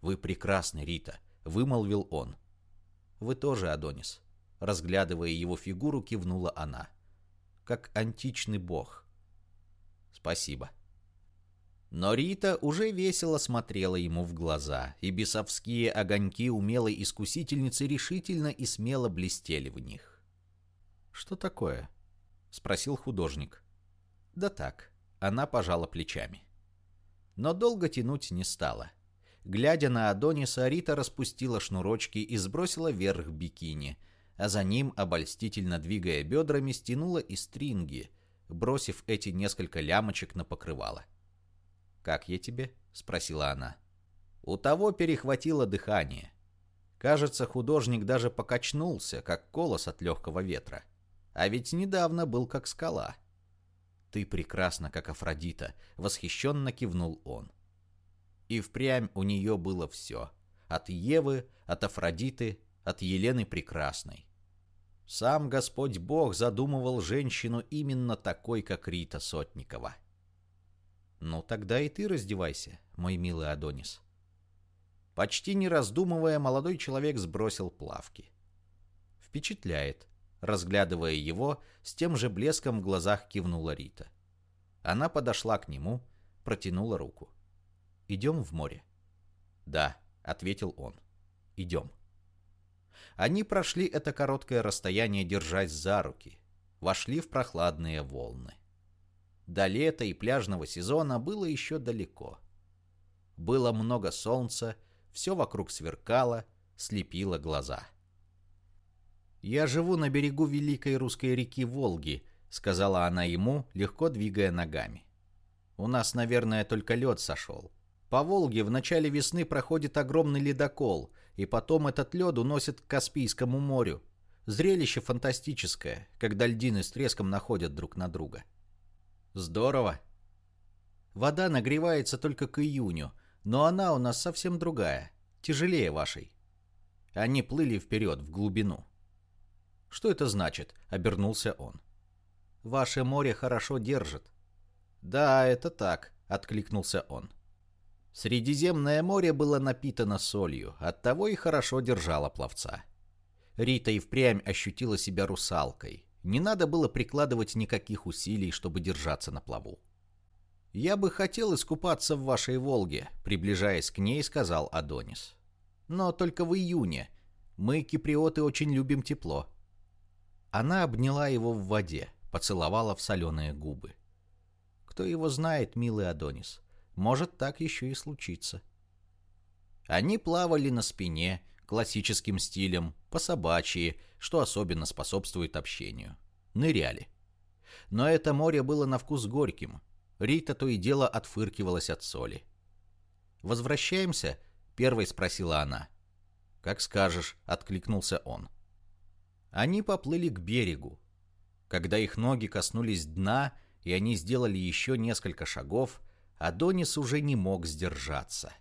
«Вы прекрасны, Рита», — вымолвил он. «Вы тоже, Адонис». Разглядывая его фигуру, кивнула она. «Как античный бог». «Спасибо». Но Рита уже весело смотрела ему в глаза, и бесовские огоньки умелой искусительницы решительно и смело блестели в них. «Что такое?» — спросил художник. Да так, она пожала плечами. Но долго тянуть не стала. Глядя на Адониса, Рита распустила шнурочки и сбросила вверх бикини, а за ним, обольстительно двигая бедрами, стянула и стринги, бросив эти несколько лямочек на покрывало. «Как я тебе?» — спросила она. У того перехватило дыхание. Кажется, художник даже покачнулся, как колос от легкого ветра. А ведь недавно был как скала. — «Ты прекрасна, как Афродита», — восхищенно кивнул он. И впрямь у нее было все. От Евы, от Афродиты, от Елены Прекрасной. Сам Господь Бог задумывал женщину именно такой, как Рита Сотникова. «Ну, тогда и ты раздевайся, мой милый Адонис». Почти не раздумывая, молодой человек сбросил плавки. «Впечатляет», Разглядывая его, с тем же блеском в глазах кивнула Рита. Она подошла к нему, протянула руку. «Идем в море?» «Да», — ответил он. «Идем». Они прошли это короткое расстояние, держась за руки, вошли в прохладные волны. До лета и пляжного сезона было еще далеко. Было много солнца, все вокруг сверкало, слепило глаза. — «Я живу на берегу великой русской реки Волги», — сказала она ему, легко двигая ногами. «У нас, наверное, только лед сошел. По Волге в начале весны проходит огромный ледокол, и потом этот лед уносит к Каспийскому морю. Зрелище фантастическое, когда льдины с треском находят друг на друга». «Здорово», Вода нагревается только к июню, но она у нас совсем другая, тяжелее вашей. Они плыли вперед, в глубину. «Что это значит?» — обернулся он. «Ваше море хорошо держит». «Да, это так», — откликнулся он. Средиземное море было напитано солью, оттого и хорошо держало пловца. Рита и впрямь ощутила себя русалкой. Не надо было прикладывать никаких усилий, чтобы держаться на плаву. «Я бы хотел искупаться в вашей Волге», — приближаясь к ней, сказал Адонис. «Но только в июне. Мы, киприоты, очень любим тепло. Она обняла его в воде, поцеловала в соленые губы. Кто его знает, милый Адонис, может так еще и случиться. Они плавали на спине, классическим стилем, по собачьи, что особенно способствует общению. Ныряли. Но это море было на вкус горьким. Рита то и дело отфыркивалась от соли. «Возвращаемся?» — первой спросила она. «Как скажешь», — откликнулся он. Они поплыли к берегу. Когда их ноги коснулись дна, и они сделали еще несколько шагов, Адонис уже не мог сдержаться.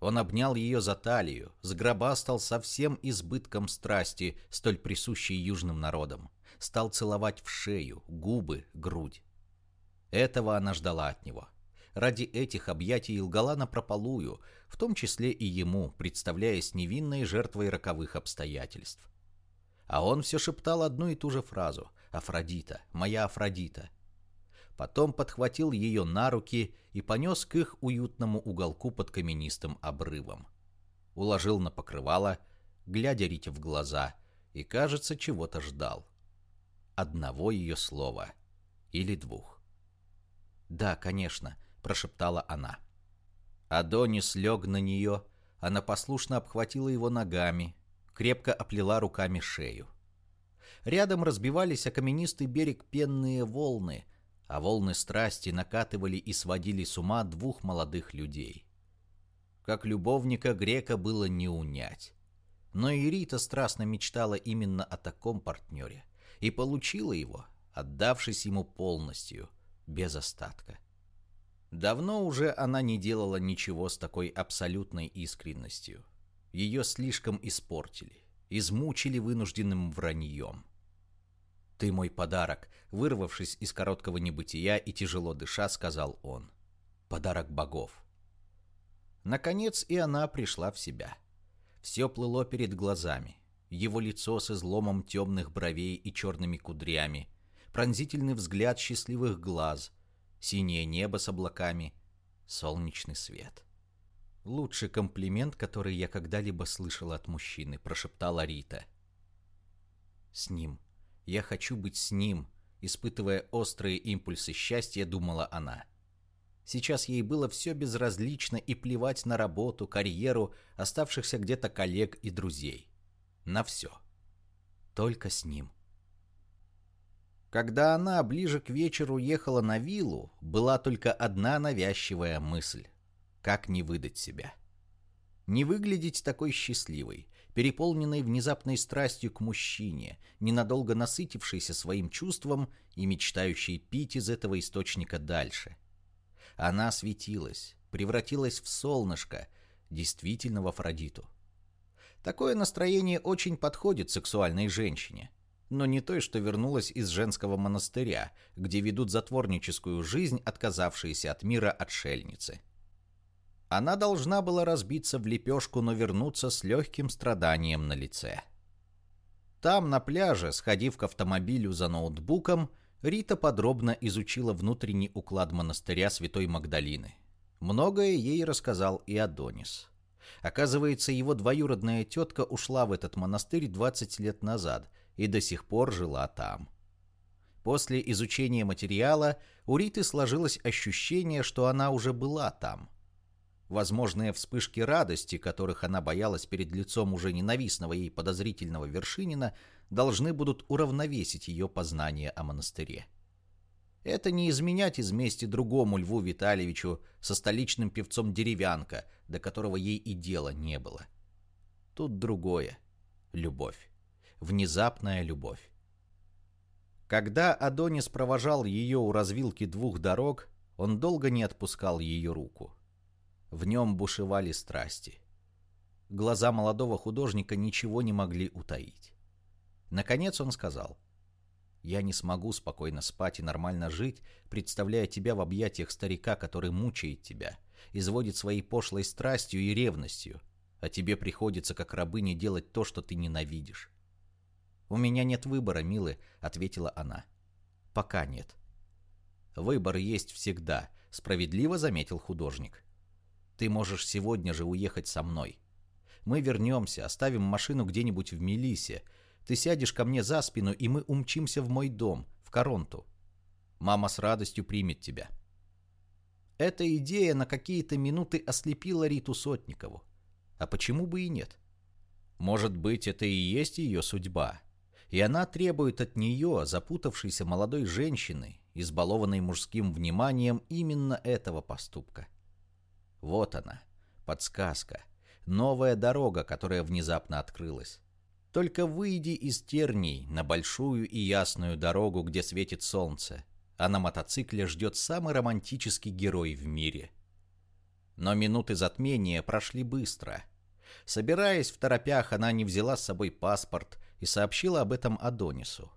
Он обнял ее за талию, сгробастал со всем избытком страсти, столь присущей южным народам, стал целовать в шею, губы, грудь. Этого она ждала от него. Ради этих объятий лгала напропалую, в том числе и ему, представляясь невинной жертвой роковых обстоятельств. А он все шептал одну и ту же фразу «Афродита, моя Афродита». Потом подхватил ее на руки и понес к их уютному уголку под каменистым обрывом. Уложил на покрывало, глядя Рите в глаза, и, кажется, чего-то ждал. Одного ее слова. Или двух. «Да, конечно», — прошептала она. Адонис лег на нее, она послушно обхватила его ногами, крепко оплела руками шею. Рядом разбивались о каменистый берег пенные волны, а волны страсти накатывали и сводили с ума двух молодых людей. Как любовника грека было не унять. Но и Рита страстно мечтала именно о таком партнере и получила его, отдавшись ему полностью, без остатка. Давно уже она не делала ничего с такой абсолютной искренностью. Ее слишком испортили, измучили вынужденным враньем. «Ты мой подарок», — вырвавшись из короткого небытия и тяжело дыша, сказал он. «Подарок богов». Наконец и она пришла в себя. Все плыло перед глазами. Его лицо с изломом темных бровей и черными кудрями, пронзительный взгляд счастливых глаз, синее небо с облаками, солнечный свет. «Лучший комплимент, который я когда-либо слышала от мужчины», — прошептала Рита. «С ним. Я хочу быть с ним», — испытывая острые импульсы счастья, думала она. Сейчас ей было все безразлично и плевать на работу, карьеру, оставшихся где-то коллег и друзей. На все. Только с ним. Когда она ближе к вечеру ехала на виллу, была только одна навязчивая мысль как не выдать себя. Не выглядеть такой счастливой, переполненной внезапной страстью к мужчине, ненадолго насытившейся своим чувством и мечтающей пить из этого источника дальше. Она светилась, превратилась в солнышко, действительно в Афродиту. Такое настроение очень подходит сексуальной женщине, но не той, что вернулась из женского монастыря, где ведут затворническую жизнь отказавшиеся от мира отшельницы. Она должна была разбиться в лепешку, но вернуться с легким страданием на лице. Там, на пляже, сходив к автомобилю за ноутбуком, Рита подробно изучила внутренний уклад монастыря Святой Магдалины. Многое ей рассказал и Адонис. Оказывается, его двоюродная тетка ушла в этот монастырь 20 лет назад и до сих пор жила там. После изучения материала у Риты сложилось ощущение, что она уже была там – Возможные вспышки радости, которых она боялась перед лицом уже ненавистного ей подозрительного Вершинина, должны будут уравновесить ее познание о монастыре. Это не изменять из мести другому Льву Витальевичу со столичным певцом «Деревянка», до которого ей и дела не было. Тут другое. Любовь. Внезапная любовь. Когда Адонис провожал ее у развилки двух дорог, он долго не отпускал ее руку. В нем бушевали страсти. Глаза молодого художника ничего не могли утаить. Наконец он сказал, «Я не смогу спокойно спать и нормально жить, представляя тебя в объятиях старика, который мучает тебя, изводит своей пошлой страстью и ревностью, а тебе приходится как рабыне делать то, что ты ненавидишь». «У меня нет выбора, милый», — ответила она. «Пока нет». «Выбор есть всегда», — справедливо заметил художник. Ты можешь сегодня же уехать со мной. Мы вернемся, оставим машину где-нибудь в Мелисе. Ты сядешь ко мне за спину, и мы умчимся в мой дом, в Коронту. Мама с радостью примет тебя. Эта идея на какие-то минуты ослепила Риту Сотникову. А почему бы и нет? Может быть, это и есть ее судьба. И она требует от нее, запутавшейся молодой женщины, избалованной мужским вниманием, именно этого поступка. Вот она, подсказка. новая дорога, которая внезапно открылась. Только выйди из терний на большую и ясную дорогу, где светит солнце, а на мотоцикле ждет самый романтический герой в мире. Но минуты затмения прошли быстро. Собираясь в торопях, она не взяла с собой паспорт и сообщила об этом Адонису.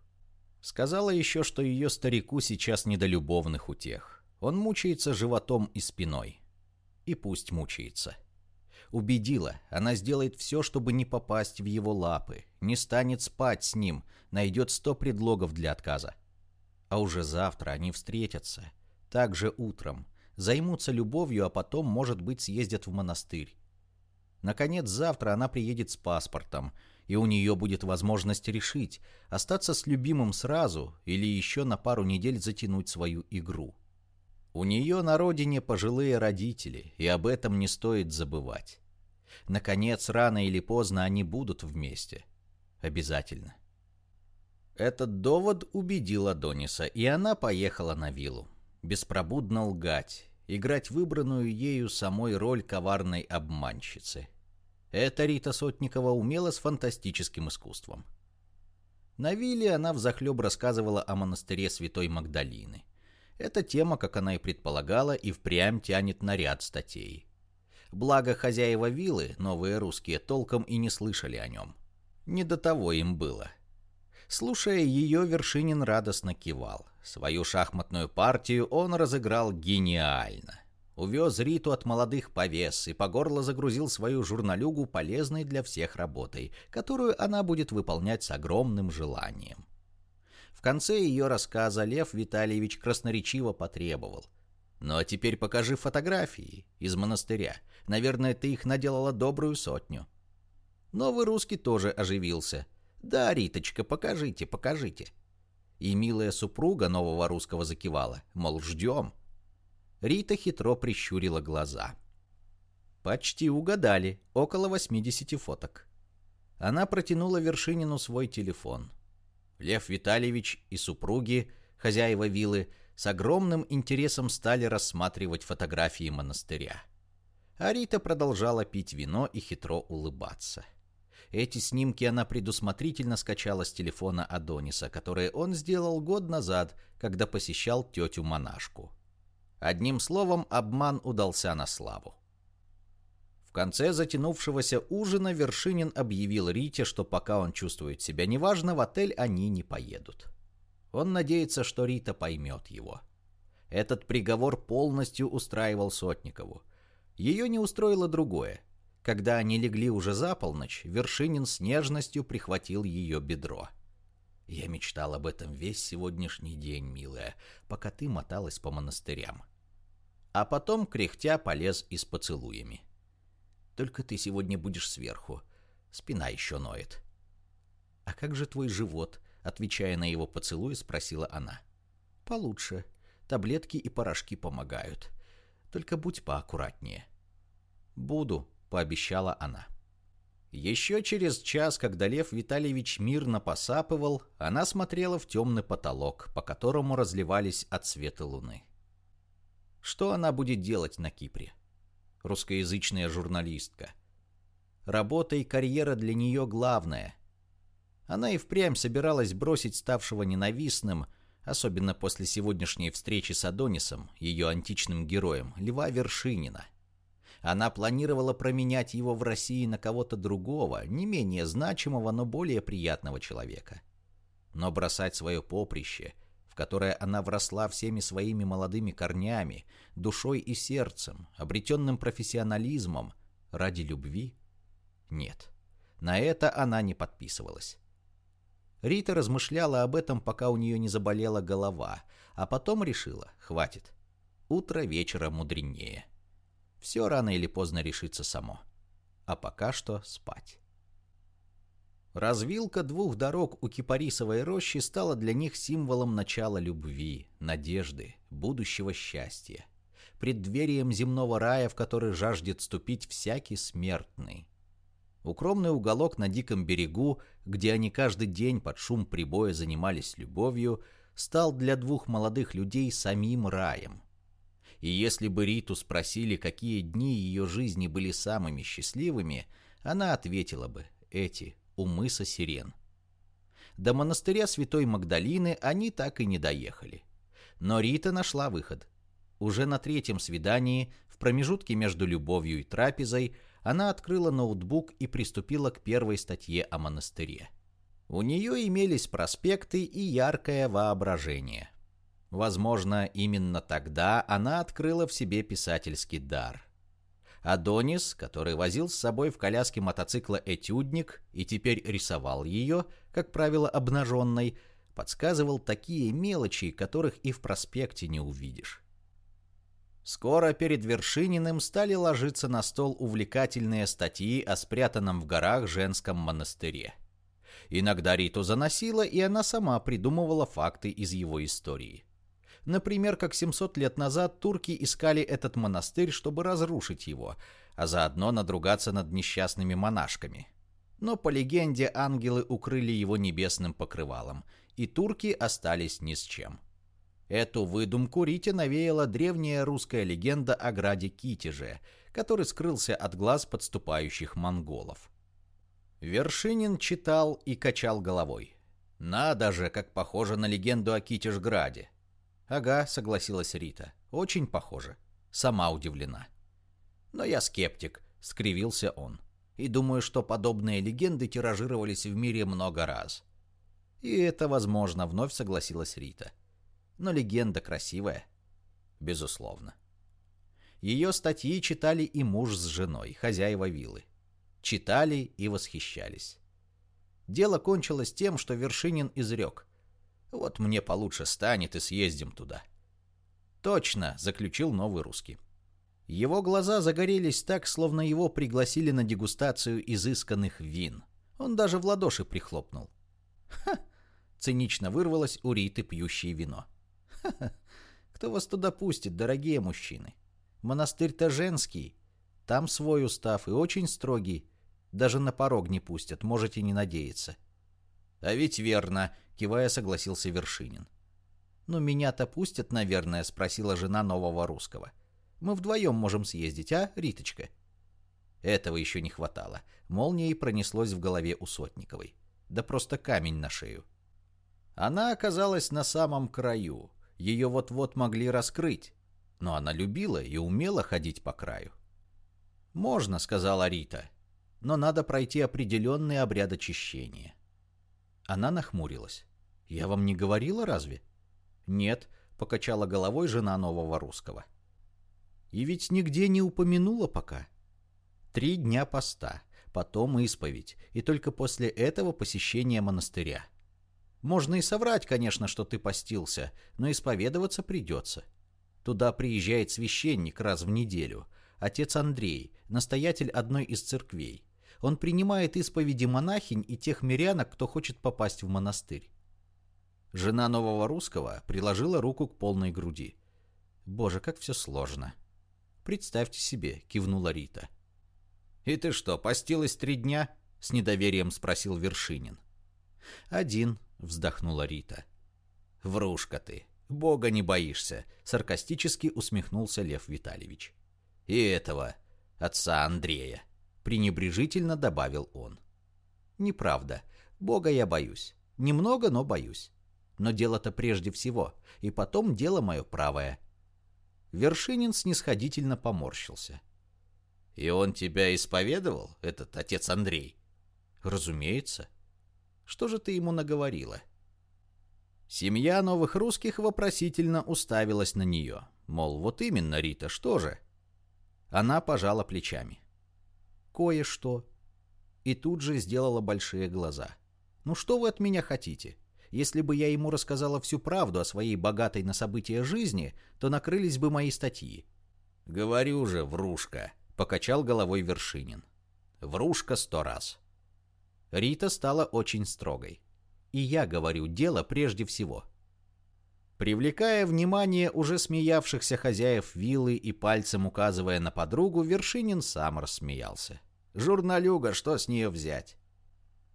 Сказала еще, что ее старику сейчас не до любовных утех. Он мучается животом и спиной. И пусть мучается. Убедила, она сделает все, чтобы не попасть в его лапы, не станет спать с ним, найдет сто предлогов для отказа. А уже завтра они встретятся, также утром, займутся любовью, а потом, может быть, съездят в монастырь. Наконец, завтра она приедет с паспортом, и у нее будет возможность решить, остаться с любимым сразу или еще на пару недель затянуть свою игру. У нее на родине пожилые родители, и об этом не стоит забывать. Наконец, рано или поздно они будут вместе. Обязательно. Этот довод убедил Адониса, и она поехала на виллу. Беспробудно лгать, играть выбранную ею самой роль коварной обманщицы – эта Рита Сотникова умела с фантастическим искусством. На вилле она взахлеб рассказывала о монастыре Святой Магдалины. Эта тема, как она и предполагала, и впрямь тянет на ряд статей. Благо хозяева виллы, новые русские, толком и не слышали о нем. Не до того им было. Слушая ее, Вершинин радостно кивал. Свою шахматную партию он разыграл гениально увез Риту от молодых повес и по горло загрузил свою журналюгу полезной для всех работой, которую она будет выполнять с огромным желанием. В конце ее рассказа Лев Витальевич красноречиво потребовал. «Ну а теперь покажи фотографии из монастыря. Наверное, ты их наделала добрую сотню». Новый русский тоже оживился. «Да, Риточка, покажите, покажите». И милая супруга нового русского закивала, мол, ждем. Рита хитро прищурила глаза. Почти угадали, около 80 фоток. Она протянула Вершинину свой телефон. Лев Витальевич и супруги, хозяева виллы, с огромным интересом стали рассматривать фотографии монастыря. А Рита продолжала пить вино и хитро улыбаться. Эти снимки она предусмотрительно скачала с телефона Адониса, которые он сделал год назад, когда посещал тетю-монашку. Одним словом, обман удался на славу. В конце затянувшегося ужина Вершинин объявил Рите, что пока он чувствует себя неважно, в отель они не поедут. Он надеется, что Рита поймет его. Этот приговор полностью устраивал Сотникову. Ее не устроило другое. Когда они легли уже за полночь, Вершинин с нежностью прихватил ее бедро. «Я мечтал об этом весь сегодняшний день, милая, пока ты моталась по монастырям а потом, кряхтя, полез и с поцелуями. «Только ты сегодня будешь сверху. Спина еще ноет». «А как же твой живот?» — отвечая на его поцелуй, спросила она. «Получше. Таблетки и порошки помогают. Только будь поаккуратнее». «Буду», — пообещала она. Еще через час, когда Лев Витальевич мирно посапывал, она смотрела в темный потолок, по которому разливались отсветы луны. Что она будет делать на Кипре? Русскоязычная журналистка. Работа и карьера для нее главное. Она и впрямь собиралась бросить ставшего ненавистным, особенно после сегодняшней встречи с Адонисом, ее античным героем, Льва Вершинина. Она планировала променять его в России на кого-то другого, не менее значимого, но более приятного человека. Но бросать свое поприще – в которое она вросла всеми своими молодыми корнями, душой и сердцем, обретенным профессионализмом, ради любви? Нет, на это она не подписывалась. Рита размышляла об этом, пока у нее не заболела голова, а потом решила, хватит. Утро вечера мудренее. Все рано или поздно решится само. А пока что спать. Развилка двух дорог у Кипарисовой рощи стала для них символом начала любви, надежды, будущего счастья, преддверием земного рая, в который жаждет ступить всякий смертный. Укромный уголок на диком берегу, где они каждый день под шум прибоя занимались любовью, стал для двух молодых людей самим раем. И если бы Риту спросили, какие дни ее жизни были самыми счастливыми, она ответила бы «эти, у мыса Сирен». До монастыря Святой Магдалины они так и не доехали. Но Рита нашла выход. Уже на третьем свидании, в промежутке между любовью и трапезой, она открыла ноутбук и приступила к первой статье о монастыре. У нее имелись проспекты и яркое воображение. Возможно, именно тогда она открыла в себе писательский дар. Адонис, который возил с собой в коляске мотоцикла этюдник и теперь рисовал ее, как правило, обнаженной, подсказывал такие мелочи, которых и в проспекте не увидишь. Скоро перед Вершининым стали ложиться на стол увлекательные статьи о спрятанном в горах женском монастыре. Иногда Риту заносила, и она сама придумывала факты из его истории. Например, как 700 лет назад турки искали этот монастырь, чтобы разрушить его, а заодно надругаться над несчастными монашками. Но по легенде ангелы укрыли его небесным покрывалом, и турки остались ни с чем. Эту выдумку Рите навеяла древняя русская легенда о граде Китеже, который скрылся от глаз подступающих монголов. Вершинин читал и качал головой. «Надо же, как похоже на легенду о Китежграде!» «Ага», — согласилась Рита. «Очень похоже». Сама удивлена. «Но я скептик», — скривился он. «И думаю, что подобные легенды тиражировались в мире много раз». «И это возможно», — вновь согласилась Рита. «Но легенда красивая». «Безусловно». Ее статьи читали и муж с женой, хозяева виллы. Читали и восхищались. Дело кончилось тем, что Вершинин изрек. Вот мне получше станет и съездим туда. Точно, заключил новый русский. Его глаза загорелись так, словно его пригласили на дегустацию изысканных вин. Он даже в ладоши прихлопнул. «Ха!» — цинично вырвалось у Риты, пьющее вино. «Ха-ха! Кто вас туда пустит, дорогие мужчины? Монастырь-то женский. Там свой устав и очень строгий. Даже на порог не пустят, можете не надеяться». «А ведь верно», — кивая согласился Вершинин. «Ну, меня-то пустят, наверное», — спросила жена нового русского. «Мы вдвоем можем съездить, а, Риточка?» Этого еще не хватало. Молнией пронеслось в голове у Сотниковой. Да просто камень на шею. Она оказалась на самом краю. Ее вот-вот могли раскрыть. Но она любила и умела ходить по краю. «Можно», — сказала Рита, — «но надо пройти определенный обряд очищения». Она нахмурилась. «Я вам не говорила разве?» «Нет», — покачала головой жена нового русского. «И ведь нигде не упомянула пока. Три дня поста, потом исповедь, и только после этого посещение монастыря. Можно и соврать, конечно, что ты постился, но исповедоваться придется. Туда приезжает священник раз в неделю, отец Андрей, настоятель одной из церквей. Он принимает исповеди монахинь и тех мирянок, кто хочет попасть в монастырь. Жена нового русского приложила руку к полной груди. «Боже, как все сложно!» «Представьте себе», — кивнула Рита. «И ты что, постилась три дня?» — с недоверием спросил Вершинин. «Один», — вздохнула Рита. «Врушка ты, бога не боишься», — саркастически усмехнулся Лев Витальевич. «И этого, отца Андрея» пренебрежительно добавил он. Неправда. Бога я боюсь. Немного, но боюсь. Но дело-то прежде всего, и потом дело мое правое. Вершинин снисходительно поморщился. «И он тебя исповедовал, этот отец Андрей?» «Разумеется. Что же ты ему наговорила?» Семья новых русских вопросительно уставилась на нее. Мол, вот именно, Рита, что же? Она пожала плечами кое-что». И тут же сделала большие глаза. «Ну что вы от меня хотите? Если бы я ему рассказала всю правду о своей богатой на события жизни, то накрылись бы мои статьи». «Говорю же, врушка», — покачал головой Вершинин. «Врушка сто раз». Рита стала очень строгой. И я говорю, дело прежде всего. Привлекая внимание уже смеявшихся хозяев виллы и пальцем указывая на подругу, Вершинин сам рассмеялся. Журналюга, что с нее взять?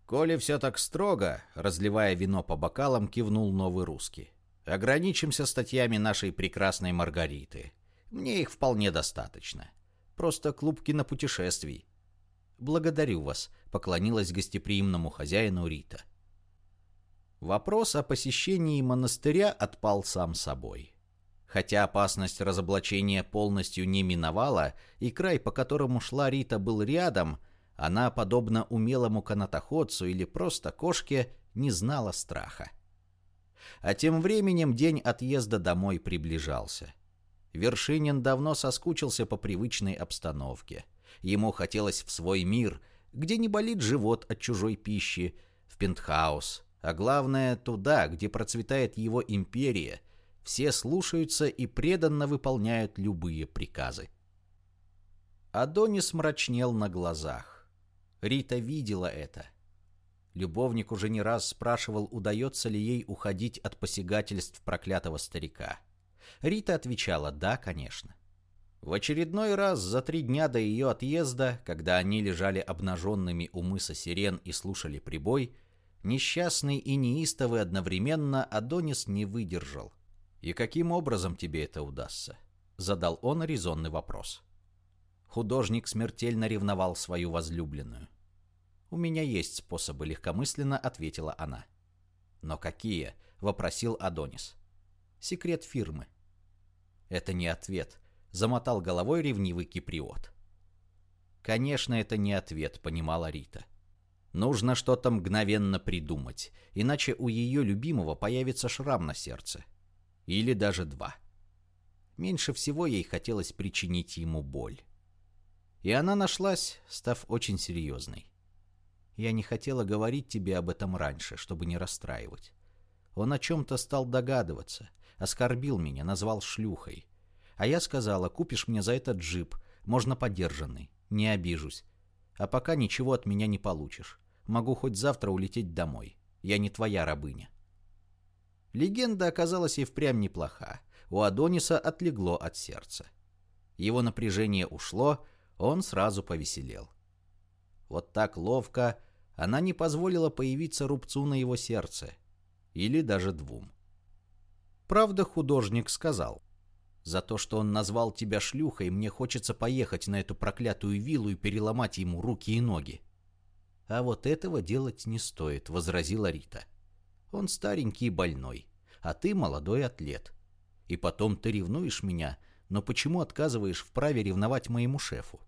Коли все так строго, разливая вино по бокалам, кивнул новый русский. Ограничимся статьями нашей прекрасной Маргариты. Мне их вполне достаточно. Просто клуб кинопутешествий. Благодарю вас, поклонилась гостеприимному хозяину Рита. Вопрос о посещении монастыря отпал сам собой. Хотя опасность разоблачения полностью не миновала, и край, по которому шла Рита, был рядом, она, подобно умелому канатоходцу или просто кошке, не знала страха. А тем временем день отъезда домой приближался. Вершинин давно соскучился по привычной обстановке. Ему хотелось в свой мир, где не болит живот от чужой пищи, в пентхаус, а главное туда, где процветает его империя, все слушаются и преданно выполняют любые приказы. Адонис мрачнел на глазах. Рита видела это. Любовник уже не раз спрашивал, удается ли ей уходить от посягательств проклятого старика. Рита отвечала «да, конечно». В очередной раз за три дня до ее отъезда, когда они лежали обнаженными у мыса Сирен и слушали прибой, несчастный и неистовый одновременно Адонис не выдержал. «И каким образом тебе это удастся?» — задал он резонный вопрос. Художник смертельно ревновал свою возлюбленную. «У меня есть способы», — легкомысленно ответила она. «Но какие?» — вопросил Адонис. «Секрет фирмы». «Это не ответ», — замотал головой ревнивый киприот. «Конечно, это не ответ», — понимала Рита. «Нужно что-то мгновенно придумать, иначе у ее любимого появится шрам на сердце. Или даже два». Меньше всего ей хотелось причинить ему боль. И она нашлась, став очень серьезной. Я не хотела говорить тебе об этом раньше, чтобы не расстраивать. Он о чем-то стал догадываться, оскорбил меня, назвал шлюхой. А я сказала, купишь мне за это джип, можно подержанный, не обижусь. А пока ничего от меня не получишь. Могу хоть завтра улететь домой. Я не твоя рабыня. Легенда оказалась и впрямь неплоха. У Адониса отлегло от сердца. Его напряжение ушло, он сразу повеселел. Вот так ловко она не позволила появиться рубцу на его сердце. Или даже двум. Правда, художник сказал. За то, что он назвал тебя шлюхой, мне хочется поехать на эту проклятую виллу и переломать ему руки и ноги. А вот этого делать не стоит, возразила Рита. Он старенький и больной, а ты молодой атлет. И потом ты ревнуешь меня, но почему отказываешь в праве ревновать моему шефу?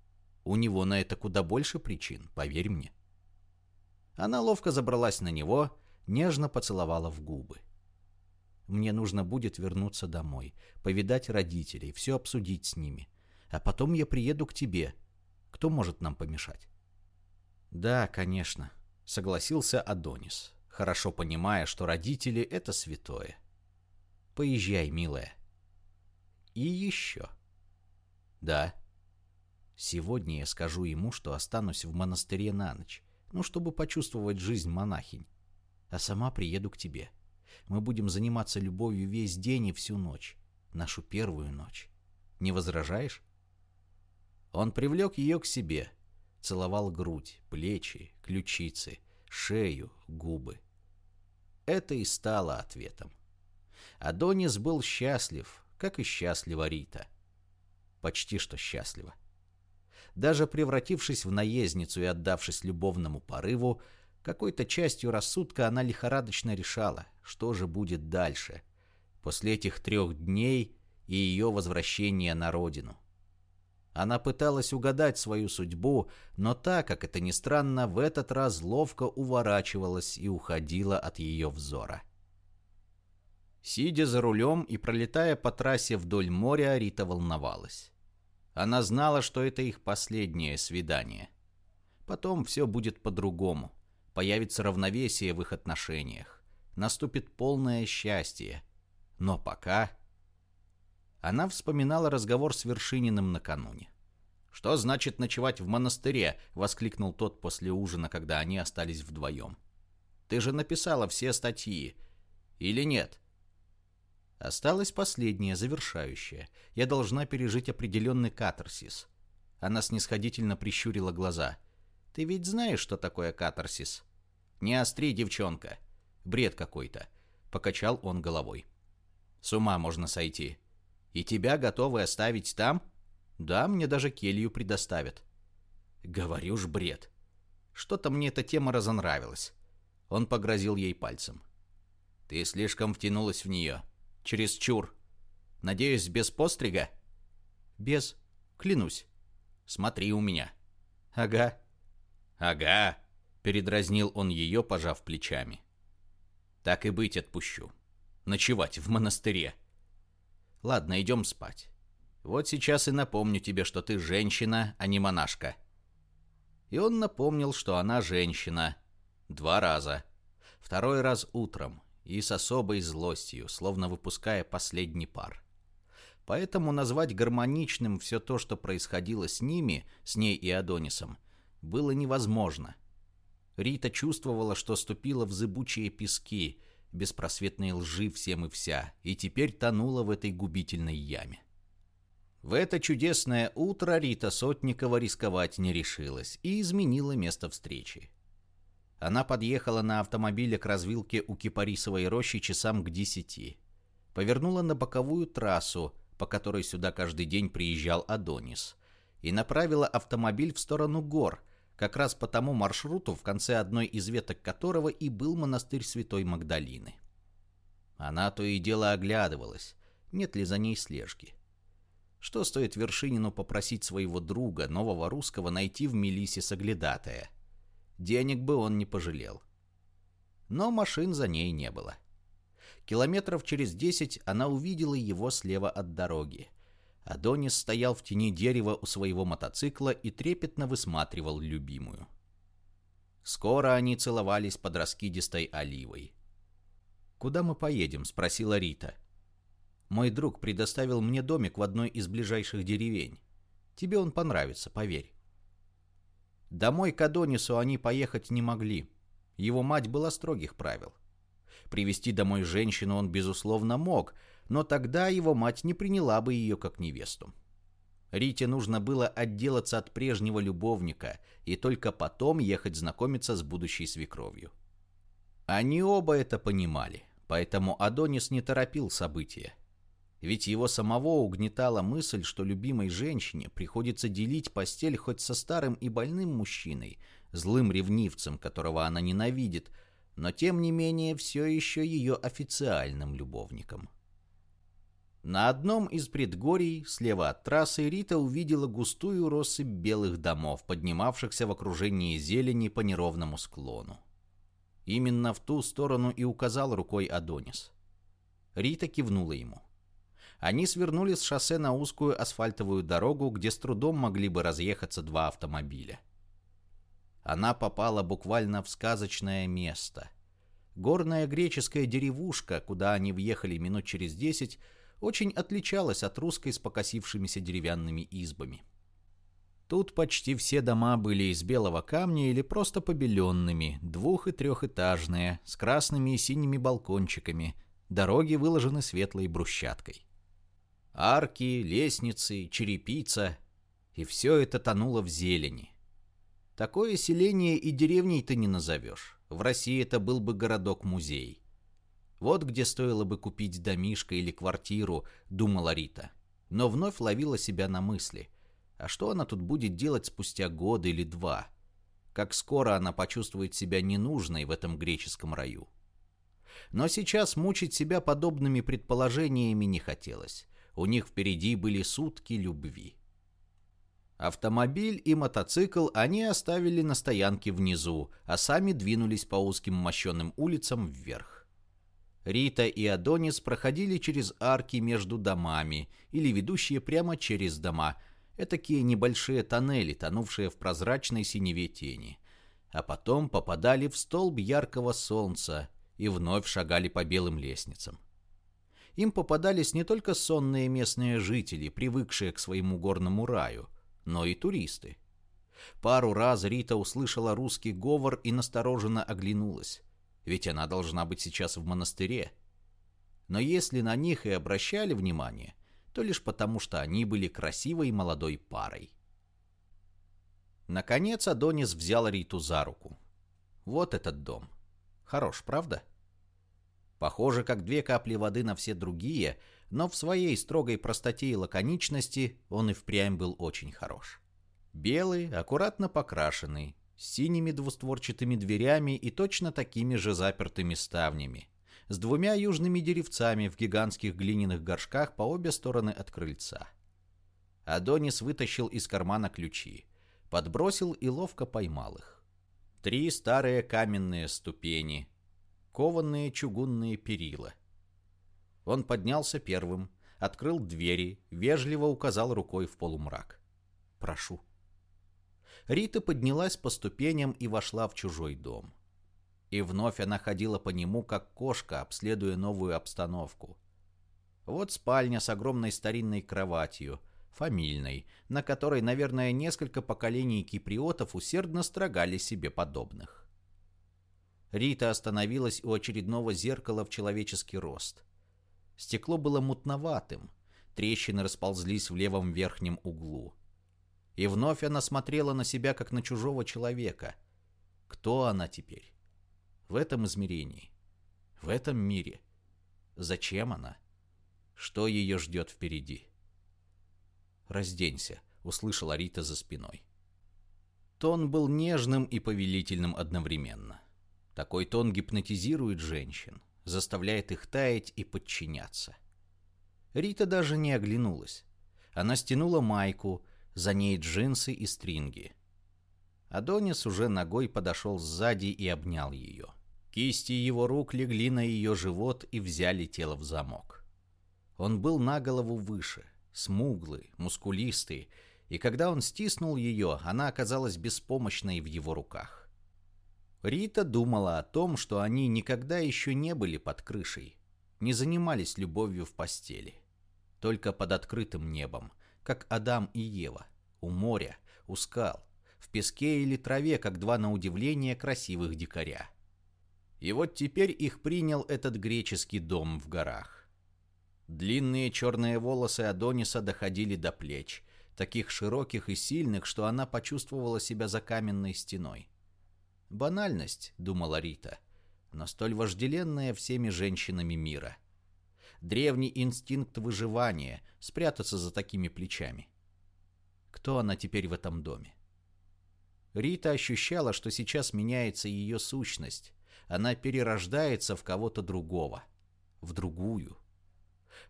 У него на это куда больше причин, поверь мне. Она ловко забралась на него, нежно поцеловала в губы. Мне нужно будет вернуться домой, повидать родителей, все обсудить с ними. А потом я приеду к тебе. Кто может нам помешать? Да, конечно, согласился Адонис, хорошо понимая, что родители — это святое. Поезжай, милая. И еще. Да. Сегодня я скажу ему, что останусь в монастыре на ночь, ну, чтобы почувствовать жизнь монахинь. А сама приеду к тебе. Мы будем заниматься любовью весь день и всю ночь. Нашу первую ночь. Не возражаешь? Он привлек ее к себе. Целовал грудь, плечи, ключицы, шею, губы. Это и стало ответом. Адонис был счастлив, как и счастлива Рита. Почти что счастлива. Даже превратившись в наездницу и отдавшись любовному порыву, какой-то частью рассудка она лихорадочно решала, что же будет дальше, после этих трех дней и ее возвращения на родину. Она пыталась угадать свою судьбу, но та, как это ни странно, в этот раз ловко уворачивалась и уходила от ее взора. Сидя за рулем и пролетая по трассе вдоль моря, Рита волновалась. Она знала, что это их последнее свидание. Потом все будет по-другому. Появится равновесие в их отношениях. Наступит полное счастье. Но пока... Она вспоминала разговор с Вершининым накануне. «Что значит ночевать в монастыре?» — воскликнул тот после ужина, когда они остались вдвоем. «Ты же написала все статьи. Или нет?» Осталось последнее, завершающее. Я должна пережить определенный катарсис. Она снисходительно прищурила глаза. «Ты ведь знаешь, что такое катарсис?» «Не остри, девчонка. Бред какой-то», — покачал он головой. «С ума можно сойти. И тебя готовы оставить там? Да, мне даже келью предоставят. Говорю ж, бред. Что-то мне эта тема разонравилась. Он погрозил ей пальцем. Ты слишком втянулась в нее. Через чур. Надеюсь, без пострига? Без. Клянусь. Смотри у меня. Ага. Ага. Передразнил он ее, пожав плечами. Так и быть отпущу. Ночевать в монастыре. Ладно, идем спать. Вот сейчас и напомню тебе, что ты женщина, а не монашка. И он напомнил, что она женщина. Два раза. Второй раз утром и с особой злостью, словно выпуская последний пар. Поэтому назвать гармоничным все то, что происходило с ними, с ней и Адонисом, было невозможно. Рита чувствовала, что ступила в зыбучие пески, беспросветные лжи всем и вся, и теперь тонула в этой губительной яме. В это чудесное утро Рита Сотникова рисковать не решилась и изменила место встречи. Она подъехала на автомобиле к развилке у Кипарисовой рощи часам к десяти. Повернула на боковую трассу, по которой сюда каждый день приезжал Адонис, и направила автомобиль в сторону гор, как раз по тому маршруту, в конце одной из веток которого и был монастырь Святой Магдалины. Она то и дело оглядывалась, нет ли за ней слежки. Что стоит Вершинину попросить своего друга, нового русского, найти в Мелисе соглядатая? Денег бы он не пожалел. Но машин за ней не было. Километров через десять она увидела его слева от дороги. Адонис стоял в тени дерева у своего мотоцикла и трепетно высматривал любимую. Скоро они целовались под раскидистой оливой. «Куда мы поедем?» — спросила Рита. — мой друг предоставил мне домик в одной из ближайших деревень. Тебе он понравится, поверь. Домой к Адонису они поехать не могли. Его мать была строгих правил. Привести домой женщину он, безусловно, мог, но тогда его мать не приняла бы ее как невесту. Рите нужно было отделаться от прежнего любовника и только потом ехать знакомиться с будущей свекровью. Они оба это понимали, поэтому Адонис не торопил события. Ведь его самого угнетала мысль, что любимой женщине приходится делить постель хоть со старым и больным мужчиной, злым ревнивцем, которого она ненавидит, но тем не менее все еще ее официальным любовником. На одном из предгорий, слева от трассы, Рита увидела густую россыпь белых домов, поднимавшихся в окружении зелени по неровному склону. Именно в ту сторону и указал рукой Адонис. Рита кивнула ему они свернули с шоссе на узкую асфальтовую дорогу, где с трудом могли бы разъехаться два автомобиля. Она попала буквально в сказочное место. Горная греческая деревушка, куда они въехали минут через десять, очень отличалась от русской с покосившимися деревянными избами. Тут почти все дома были из белого камня или просто побеленными, двух- и трехэтажные, с красными и синими балкончиками, дороги выложены светлой брусчаткой. Арки, лестницы, черепица. И все это тонуло в зелени. Такое селение и деревней ты не назовешь. В России это был бы городок-музей. Вот где стоило бы купить домишко или квартиру, думала Рита. Но вновь ловила себя на мысли. А что она тут будет делать спустя год или два? Как скоро она почувствует себя ненужной в этом греческом раю? Но сейчас мучить себя подобными предположениями не хотелось. У них впереди были сутки любви. Автомобиль и мотоцикл они оставили на стоянке внизу, а сами двинулись по узким мощенным улицам вверх. Рита и Адонис проходили через арки между домами или ведущие прямо через дома, этакие небольшие тоннели, тонувшие в прозрачной синеве тени, а потом попадали в столб яркого солнца и вновь шагали по белым лестницам. Им попадались не только сонные местные жители, привыкшие к своему горному раю, но и туристы. Пару раз Рита услышала русский говор и настороженно оглянулась, ведь она должна быть сейчас в монастыре. Но если на них и обращали внимание, то лишь потому, что они были красивой молодой парой. Наконец Адонис взял Риту за руку. Вот этот дом. Хорош, правда? Похоже, как две капли воды на все другие, но в своей строгой простоте и лаконичности он и впрямь был очень хорош. Белый, аккуратно покрашенный, с синими двустворчатыми дверями и точно такими же запертыми ставнями, с двумя южными деревцами в гигантских глиняных горшках по обе стороны от крыльца. Адонис вытащил из кармана ключи, подбросил и ловко поймал их. Три старые каменные ступени, кованные чугунные перила. Он поднялся первым, открыл двери, вежливо указал рукой в полумрак. «Прошу». Рита поднялась по ступеням и вошла в чужой дом. И вновь она ходила по нему, как кошка, обследуя новую обстановку. Вот спальня с огромной старинной кроватью, фамильной, на которой, наверное, несколько поколений киприотов усердно строгали себе подобных. Рита остановилась у очередного зеркала в человеческий рост. Стекло было мутноватым, трещины расползлись в левом верхнем углу. И вновь она смотрела на себя, как на чужого человека. Кто она теперь? В этом измерении? В этом мире? Зачем она? Что ее ждет впереди? «Разденься», — услышала Рита за спиной. Тон был нежным и повелительным одновременно. Такой тон гипнотизирует женщин, заставляет их таять и подчиняться. Рита даже не оглянулась. Она стянула майку, за ней джинсы и стринги. Адонис уже ногой подошел сзади и обнял ее. Кисти его рук легли на ее живот и взяли тело в замок. Он был на голову выше — смуглый, мускулистый, и когда он стиснул ее, она оказалась беспомощной в его руках. Рита думала о том, что они никогда еще не были под крышей, не занимались любовью в постели. Только под открытым небом, как Адам и Ева, у моря, у скал, в песке или траве, как два на удивление красивых дикаря. И вот теперь их принял этот греческий дом в горах. Длинные черные волосы Адониса доходили до плеч, таких широких и сильных, что она почувствовала себя за каменной стеной. Банальность, думала Рита, но столь вожделенная всеми женщинами мира. Древний инстинкт выживания — спрятаться за такими плечами. Кто она теперь в этом доме? Рита ощущала, что сейчас меняется ее сущность. Она перерождается в кого-то другого, в другую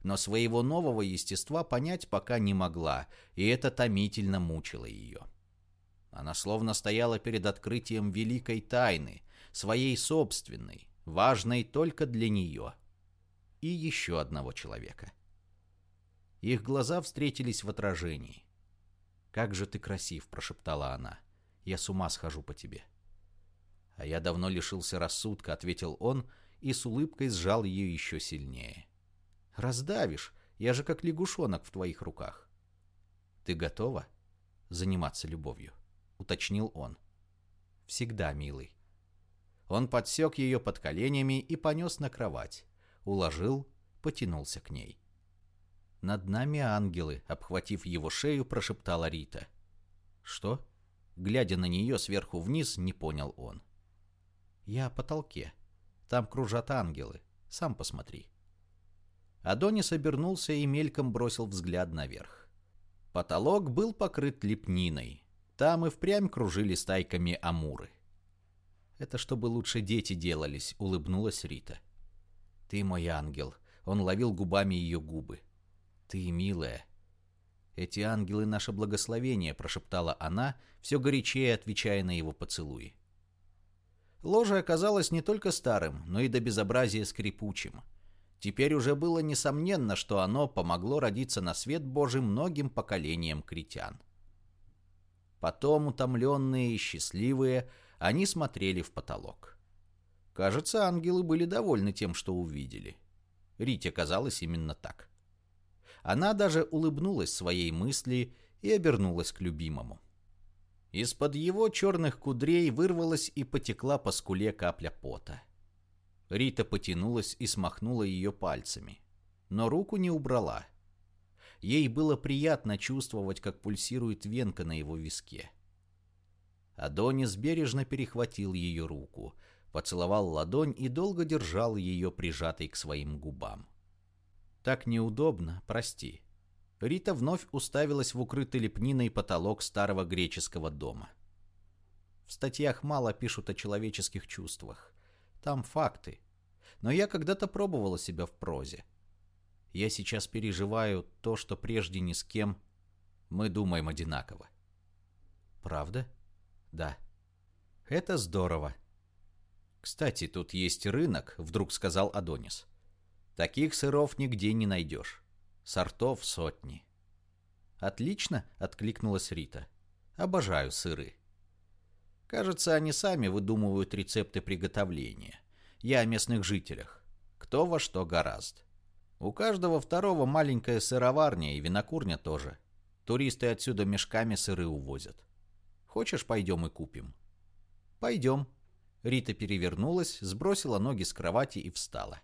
но своего нового естества понять пока не могла, и это томительно мучило ее. Она словно стояла перед открытием великой тайны, своей собственной, важной только для нее. И еще одного человека. Их глаза встретились в отражении. «Как же ты красив!» – прошептала она. «Я с ума схожу по тебе». «А я давно лишился рассудка», – ответил он и с улыбкой сжал ее еще сильнее. Раздавишь, я же как лягушонок в твоих руках. Ты готова заниматься любовью? Уточнил он. Всегда, милый. Он подсек ее под коленями и понес на кровать. Уложил, потянулся к ней. «Над нами ангелы», — обхватив его шею, прошептала Рита. «Что?» Глядя на нее сверху вниз, не понял он. «Я о потолке. Там кружат ангелы. Сам посмотри». Адонис обернулся и мельком бросил взгляд наверх. Потолок был покрыт лепниной. Там и впрямь кружили стайками амуры. «Это чтобы лучше дети делались», — улыбнулась Рита. «Ты мой ангел», — он ловил губами ее губы. «Ты милая». «Эти ангелы — наше благословение», — прошептала она, все горячее отвечая на его поцелуи. Ложе оказалось не только старым, но и до безобразия скрипучим — Теперь уже было несомненно, что оно помогло родиться на свет Божий многим поколениям критян. Потом, утомленные и счастливые, они смотрели в потолок. Кажется, ангелы были довольны тем, что увидели. Рите казалось именно так. Она даже улыбнулась своей мысли и обернулась к любимому. Из-под его черных кудрей вырвалась и потекла по скуле капля пота. Рита потянулась и смахнула ее пальцами. Но руку не убрала. Ей было приятно чувствовать, как пульсирует венка на его виске. Адонис бережно перехватил ее руку, поцеловал ладонь и долго держал ее прижатой к своим губам. «Так неудобно, прости». Рита вновь уставилась в укрытый лепниной потолок старого греческого дома. В статьях мало пишут о человеческих чувствах. Там факты. Но я когда-то пробовала себя в прозе. Я сейчас переживаю то, что прежде ни с кем мы думаем одинаково. Правда? Да. Это здорово. Кстати, тут есть рынок, вдруг сказал Адонис. Таких сыров нигде не найдешь. Сортов сотни. Отлично, откликнулась Рита. Обожаю сыры. Кажется, они сами выдумывают рецепты приготовления. Я о местных жителях. Кто во что гораст. У каждого второго маленькая сыроварня и винокурня тоже. Туристы отсюда мешками сыры увозят. Хочешь, пойдем и купим? Пойдем. Рита перевернулась, сбросила ноги с кровати и встала.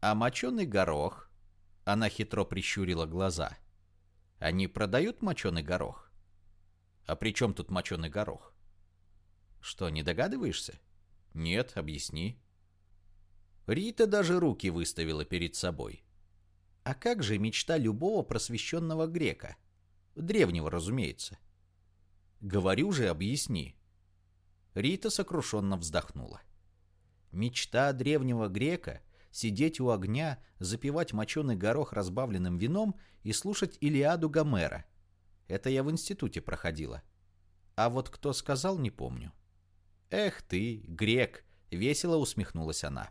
А моченый горох? Она хитро прищурила глаза. Они продают моченый горох? А при чем тут моченый горох? Что, не догадываешься? Нет, объясни. Рита даже руки выставила перед собой. А как же мечта любого просвещенного грека? Древнего, разумеется. Говорю же, объясни. Рита сокрушенно вздохнула. Мечта древнего грека сидеть у огня, запивать моченый горох разбавленным вином и слушать Илиаду Гомера. Это я в институте проходила. А вот кто сказал, не помню. «Эх ты, грек!» — весело усмехнулась она.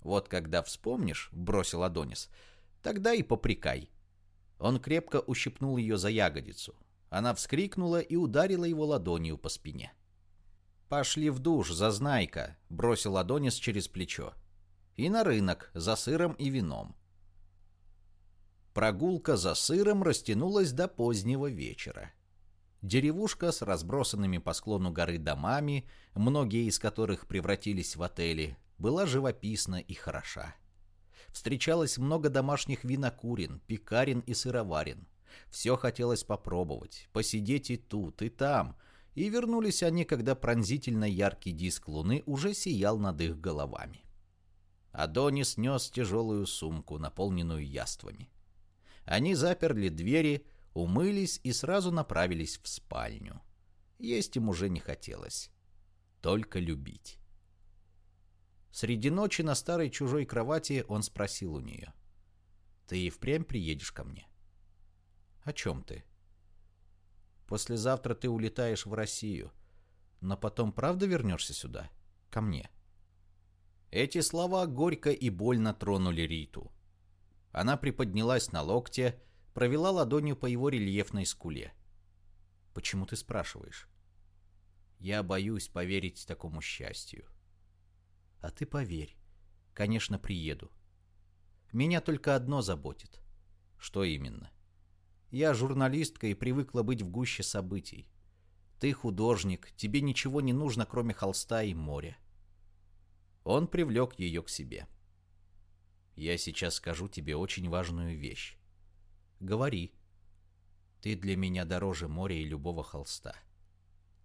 «Вот когда вспомнишь», — бросил Адонис, — «тогда и попрекай». Он крепко ущипнул ее за ягодицу. Она вскрикнула и ударила его ладонью по спине. «Пошли в душ, зазнайка», — бросил Адонис через плечо и на рынок за сыром и вином. Прогулка за сыром растянулась до позднего вечера. Деревушка с разбросанными по склону горы домами, многие из которых превратились в отели, была живописна и хороша. Встречалось много домашних винокурен, пекарен и сыроварен. Все хотелось попробовать, посидеть и тут, и там. И вернулись они, когда пронзительно яркий диск луны уже сиял над их головами. Адонис нес тяжелую сумку, наполненную яствами. Они заперли двери, умылись и сразу направились в спальню. Есть им уже не хотелось. Только любить. Среди ночи на старой чужой кровати он спросил у нее. «Ты и впрямь приедешь ко мне?» «О чем ты?» «Послезавтра ты улетаешь в Россию, но потом правда вернешься сюда? Ко мне?» Эти слова горько и больно тронули Риту. Она приподнялась на локте, провела ладонью по его рельефной скуле. «Почему ты спрашиваешь?» «Я боюсь поверить такому счастью». «А ты поверь. Конечно, приеду. Меня только одно заботит». «Что именно?» «Я журналистка и привыкла быть в гуще событий. Ты художник, тебе ничего не нужно, кроме холста и моря. Он привлек ее к себе. «Я сейчас скажу тебе очень важную вещь. Говори. Ты для меня дороже моря и любого холста.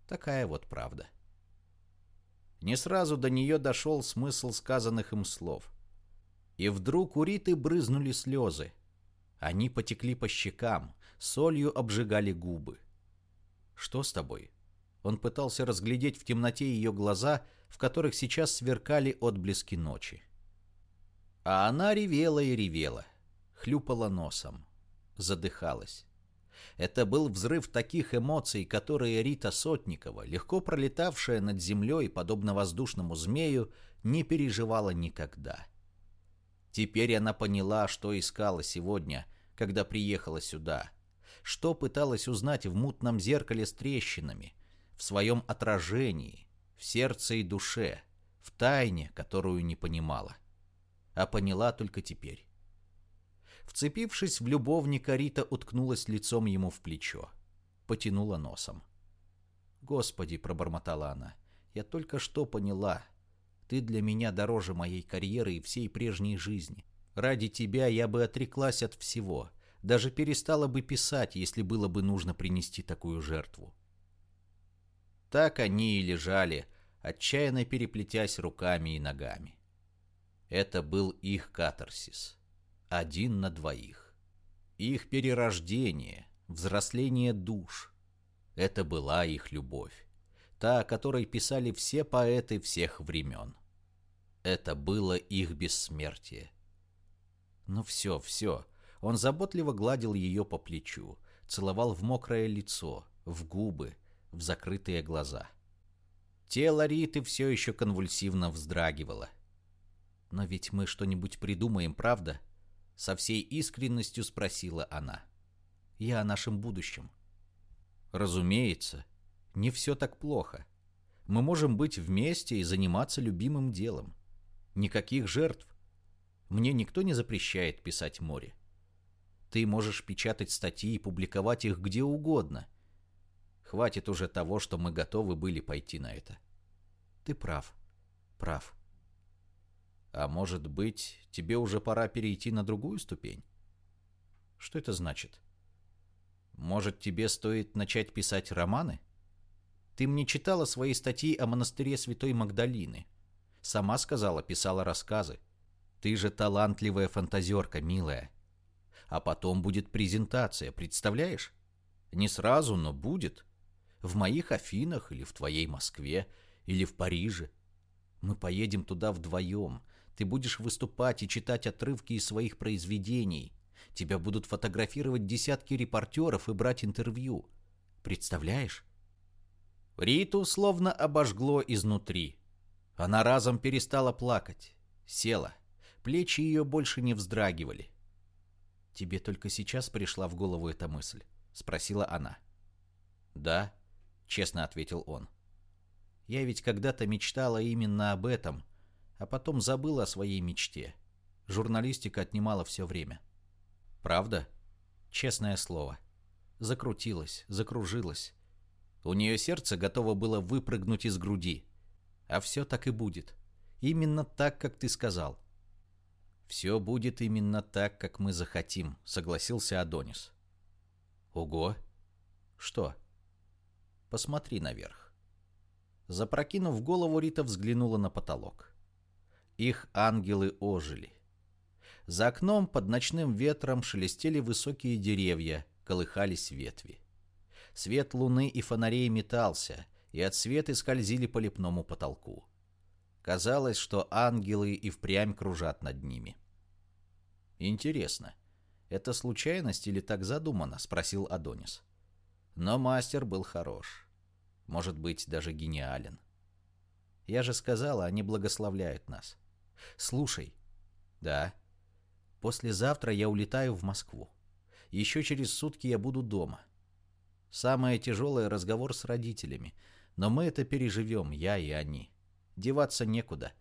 Такая вот правда». Не сразу до нее дошел смысл сказанных им слов. И вдруг у Риты брызнули слезы. Они потекли по щекам, солью обжигали губы. «Что с тобой?» Он пытался разглядеть в темноте ее глаза, в которых сейчас сверкали отблески ночи. А она ревела и ревела, хлюпала носом, задыхалась. Это был взрыв таких эмоций, которые Рита Сотникова, легко пролетавшая над землей, подобно воздушному змею, не переживала никогда. Теперь она поняла, что искала сегодня, когда приехала сюда, что пыталась узнать в мутном зеркале с трещинами, в своем отражении, в сердце и душе, в тайне, которую не понимала. А поняла только теперь. Вцепившись в любовника, Рита уткнулась лицом ему в плечо. Потянула носом. «Господи!» — пробормотала она. «Я только что поняла. Ты для меня дороже моей карьеры и всей прежней жизни. Ради тебя я бы отреклась от всего, даже перестала бы писать, если было бы нужно принести такую жертву. Так они и лежали, отчаянно переплетясь руками и ногами. Это был их катарсис. Один на двоих. Их перерождение, взросление душ. Это была их любовь. Та, о которой писали все поэты всех времен. Это было их бессмертие. Ну все, все. Он заботливо гладил ее по плечу, целовал в мокрое лицо, в губы, в закрытые глаза. Тело Риты все еще конвульсивно вздрагивало. «Но ведь мы что-нибудь придумаем, правда?» Со всей искренностью спросила она. «Я о нашем будущем». «Разумеется, не все так плохо. Мы можем быть вместе и заниматься любимым делом. Никаких жертв. Мне никто не запрещает писать море. Ты можешь печатать статьи и публиковать их где угодно. Хватит уже того, что мы готовы были пойти на это. Ты прав. Прав. А может быть, тебе уже пора перейти на другую ступень? Что это значит? Может, тебе стоит начать писать романы? Ты мне читала свои статьи о монастыре Святой Магдалины. Сама сказала, писала рассказы. Ты же талантливая фантазерка, милая. А потом будет презентация, представляешь? Не сразу, но будет. В моих Афинах или в твоей Москве или в Париже. Мы поедем туда вдвоем. Ты будешь выступать и читать отрывки из своих произведений. Тебя будут фотографировать десятки репортеров и брать интервью. Представляешь? Риту словно обожгло изнутри. Она разом перестала плакать. Села. Плечи ее больше не вздрагивали. «Тебе только сейчас пришла в голову эта мысль?» — спросила она. «Да», — честно ответил он. «Я ведь когда-то мечтала именно об этом, а потом забыла о своей мечте. Журналистика отнимала все время». «Правда?» «Честное слово. Закрутилась, закружилась. У нее сердце готово было выпрыгнуть из груди. А все так и будет. Именно так, как ты сказал. «Все будет именно так, как мы захотим», — согласился Адонис. «Ого! Что?» «Посмотри наверх». Запрокинув голову, Рита взглянула на потолок. Их ангелы ожили. За окном под ночным ветром шелестели высокие деревья, колыхались ветви. Свет луны и фонарей метался, и отсветы скользили по лепному потолку. Казалось, что ангелы и впрямь кружат над ними. «Интересно, это случайность или так задумано?» — спросил Адонис. Но мастер был хорош. Может быть, даже гениален. Я же сказала, они благословляют нас. Слушай. Да. Послезавтра я улетаю в Москву. Еще через сутки я буду дома. Самое тяжелое — разговор с родителями. Но мы это переживем, я и они. Деваться некуда.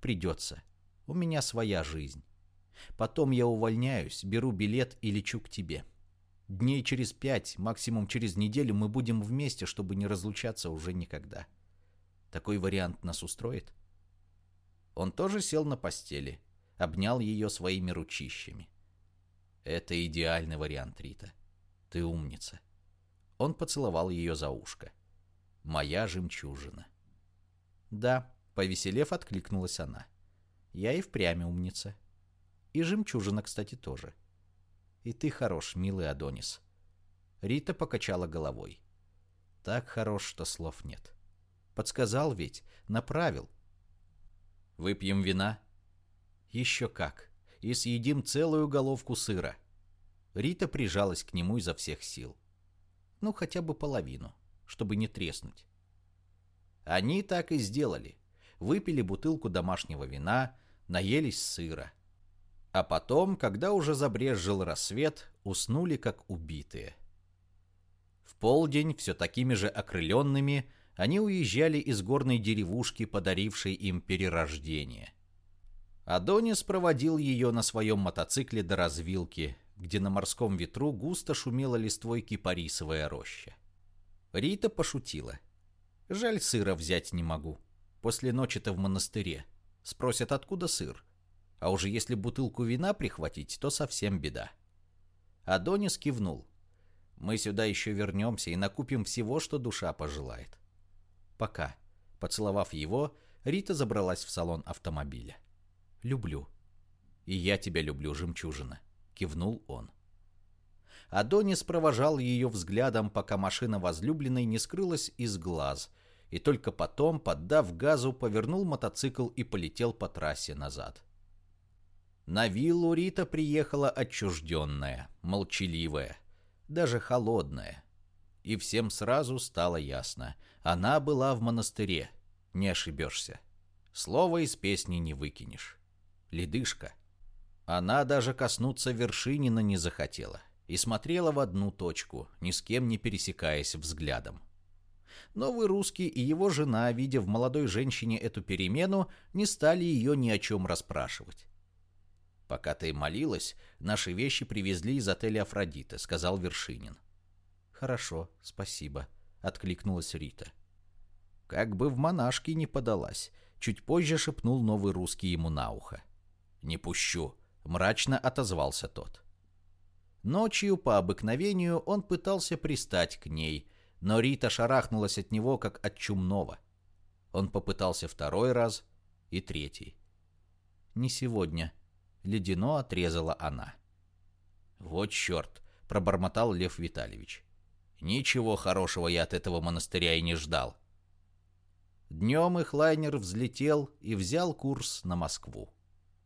Придется. У меня своя жизнь. Потом я увольняюсь, беру билет и лечу к тебе. Дней через пять, максимум через неделю мы будем вместе, чтобы не разлучаться уже никогда. Такой вариант нас устроит? Он тоже сел на постели, обнял ее своими ручищами. Это идеальный вариант, Рита. Ты умница. Он поцеловал ее за ушко моя жемчужина. Да, повеселев, откликнулась она. Я и впрямь умница. И жемчужина, кстати, тоже. И ты хорош, милый Адонис. Рита покачала головой. Так хорош, что слов нет. Подсказал ведь, направил. Выпьем вина? Еще как. И съедим целую головку сыра. Рита прижалась к нему изо всех сил. Ну, хотя бы половину чтобы не треснуть. Они так и сделали. Выпили бутылку домашнего вина, наелись сыра. А потом, когда уже забрезжил рассвет, уснули как убитые. В полдень, все такими же окрыленными, они уезжали из горной деревушки, подарившей им перерождение. Адонис проводил ее на своем мотоцикле до развилки, где на морском ветру густо шумела листвой кипарисовая роща. Рита пошутила. Жаль, сыра взять не могу. После ночи-то в монастыре. Спросят, откуда сыр. А уже если бутылку вина прихватить, то совсем беда. Адонис кивнул. Мы сюда еще вернемся и накупим всего, что душа пожелает. Пока. Поцеловав его, Рита забралась в салон автомобиля. «Люблю». «И я тебя люблю, жемчужина», — кивнул он. Адонис провожал ее взглядом, пока машина возлюбленной не скрылась из глаз, и только потом, поддав газу, повернул мотоцикл и полетел по трассе назад. На виллу Рита приехала отчужденная, молчаливая, даже холодная. И всем сразу стало ясно. Она была в монастыре. Не ошибешься. Слово из песни не выкинешь. Ледышка. Она даже коснуться Вершинина не захотела и смотрела в одну точку, ни с кем не пересекаясь взглядом. Новый русский и его жена, видя в молодой женщине эту перемену, не стали ее ни о чем расспрашивать. «Пока ты молилась, наши вещи привезли из отеля «Афродита», — сказал Вершинин. «Хорошо, спасибо», — откликнулась Рита. Как бы в монашки не подалась, чуть позже шепнул новый русский ему на ухо. «Не пущу», — мрачно отозвался тот. Ночью, по обыкновению, он пытался пристать к ней, но Рита шарахнулась от него, как от чумного. Он попытался второй раз и третий. «Не сегодня», ледяно отрезала она. «Вот черт!» — пробормотал Лев Витальевич. «Ничего хорошего я от этого монастыря и не ждал». Днем их лайнер взлетел и взял курс на Москву.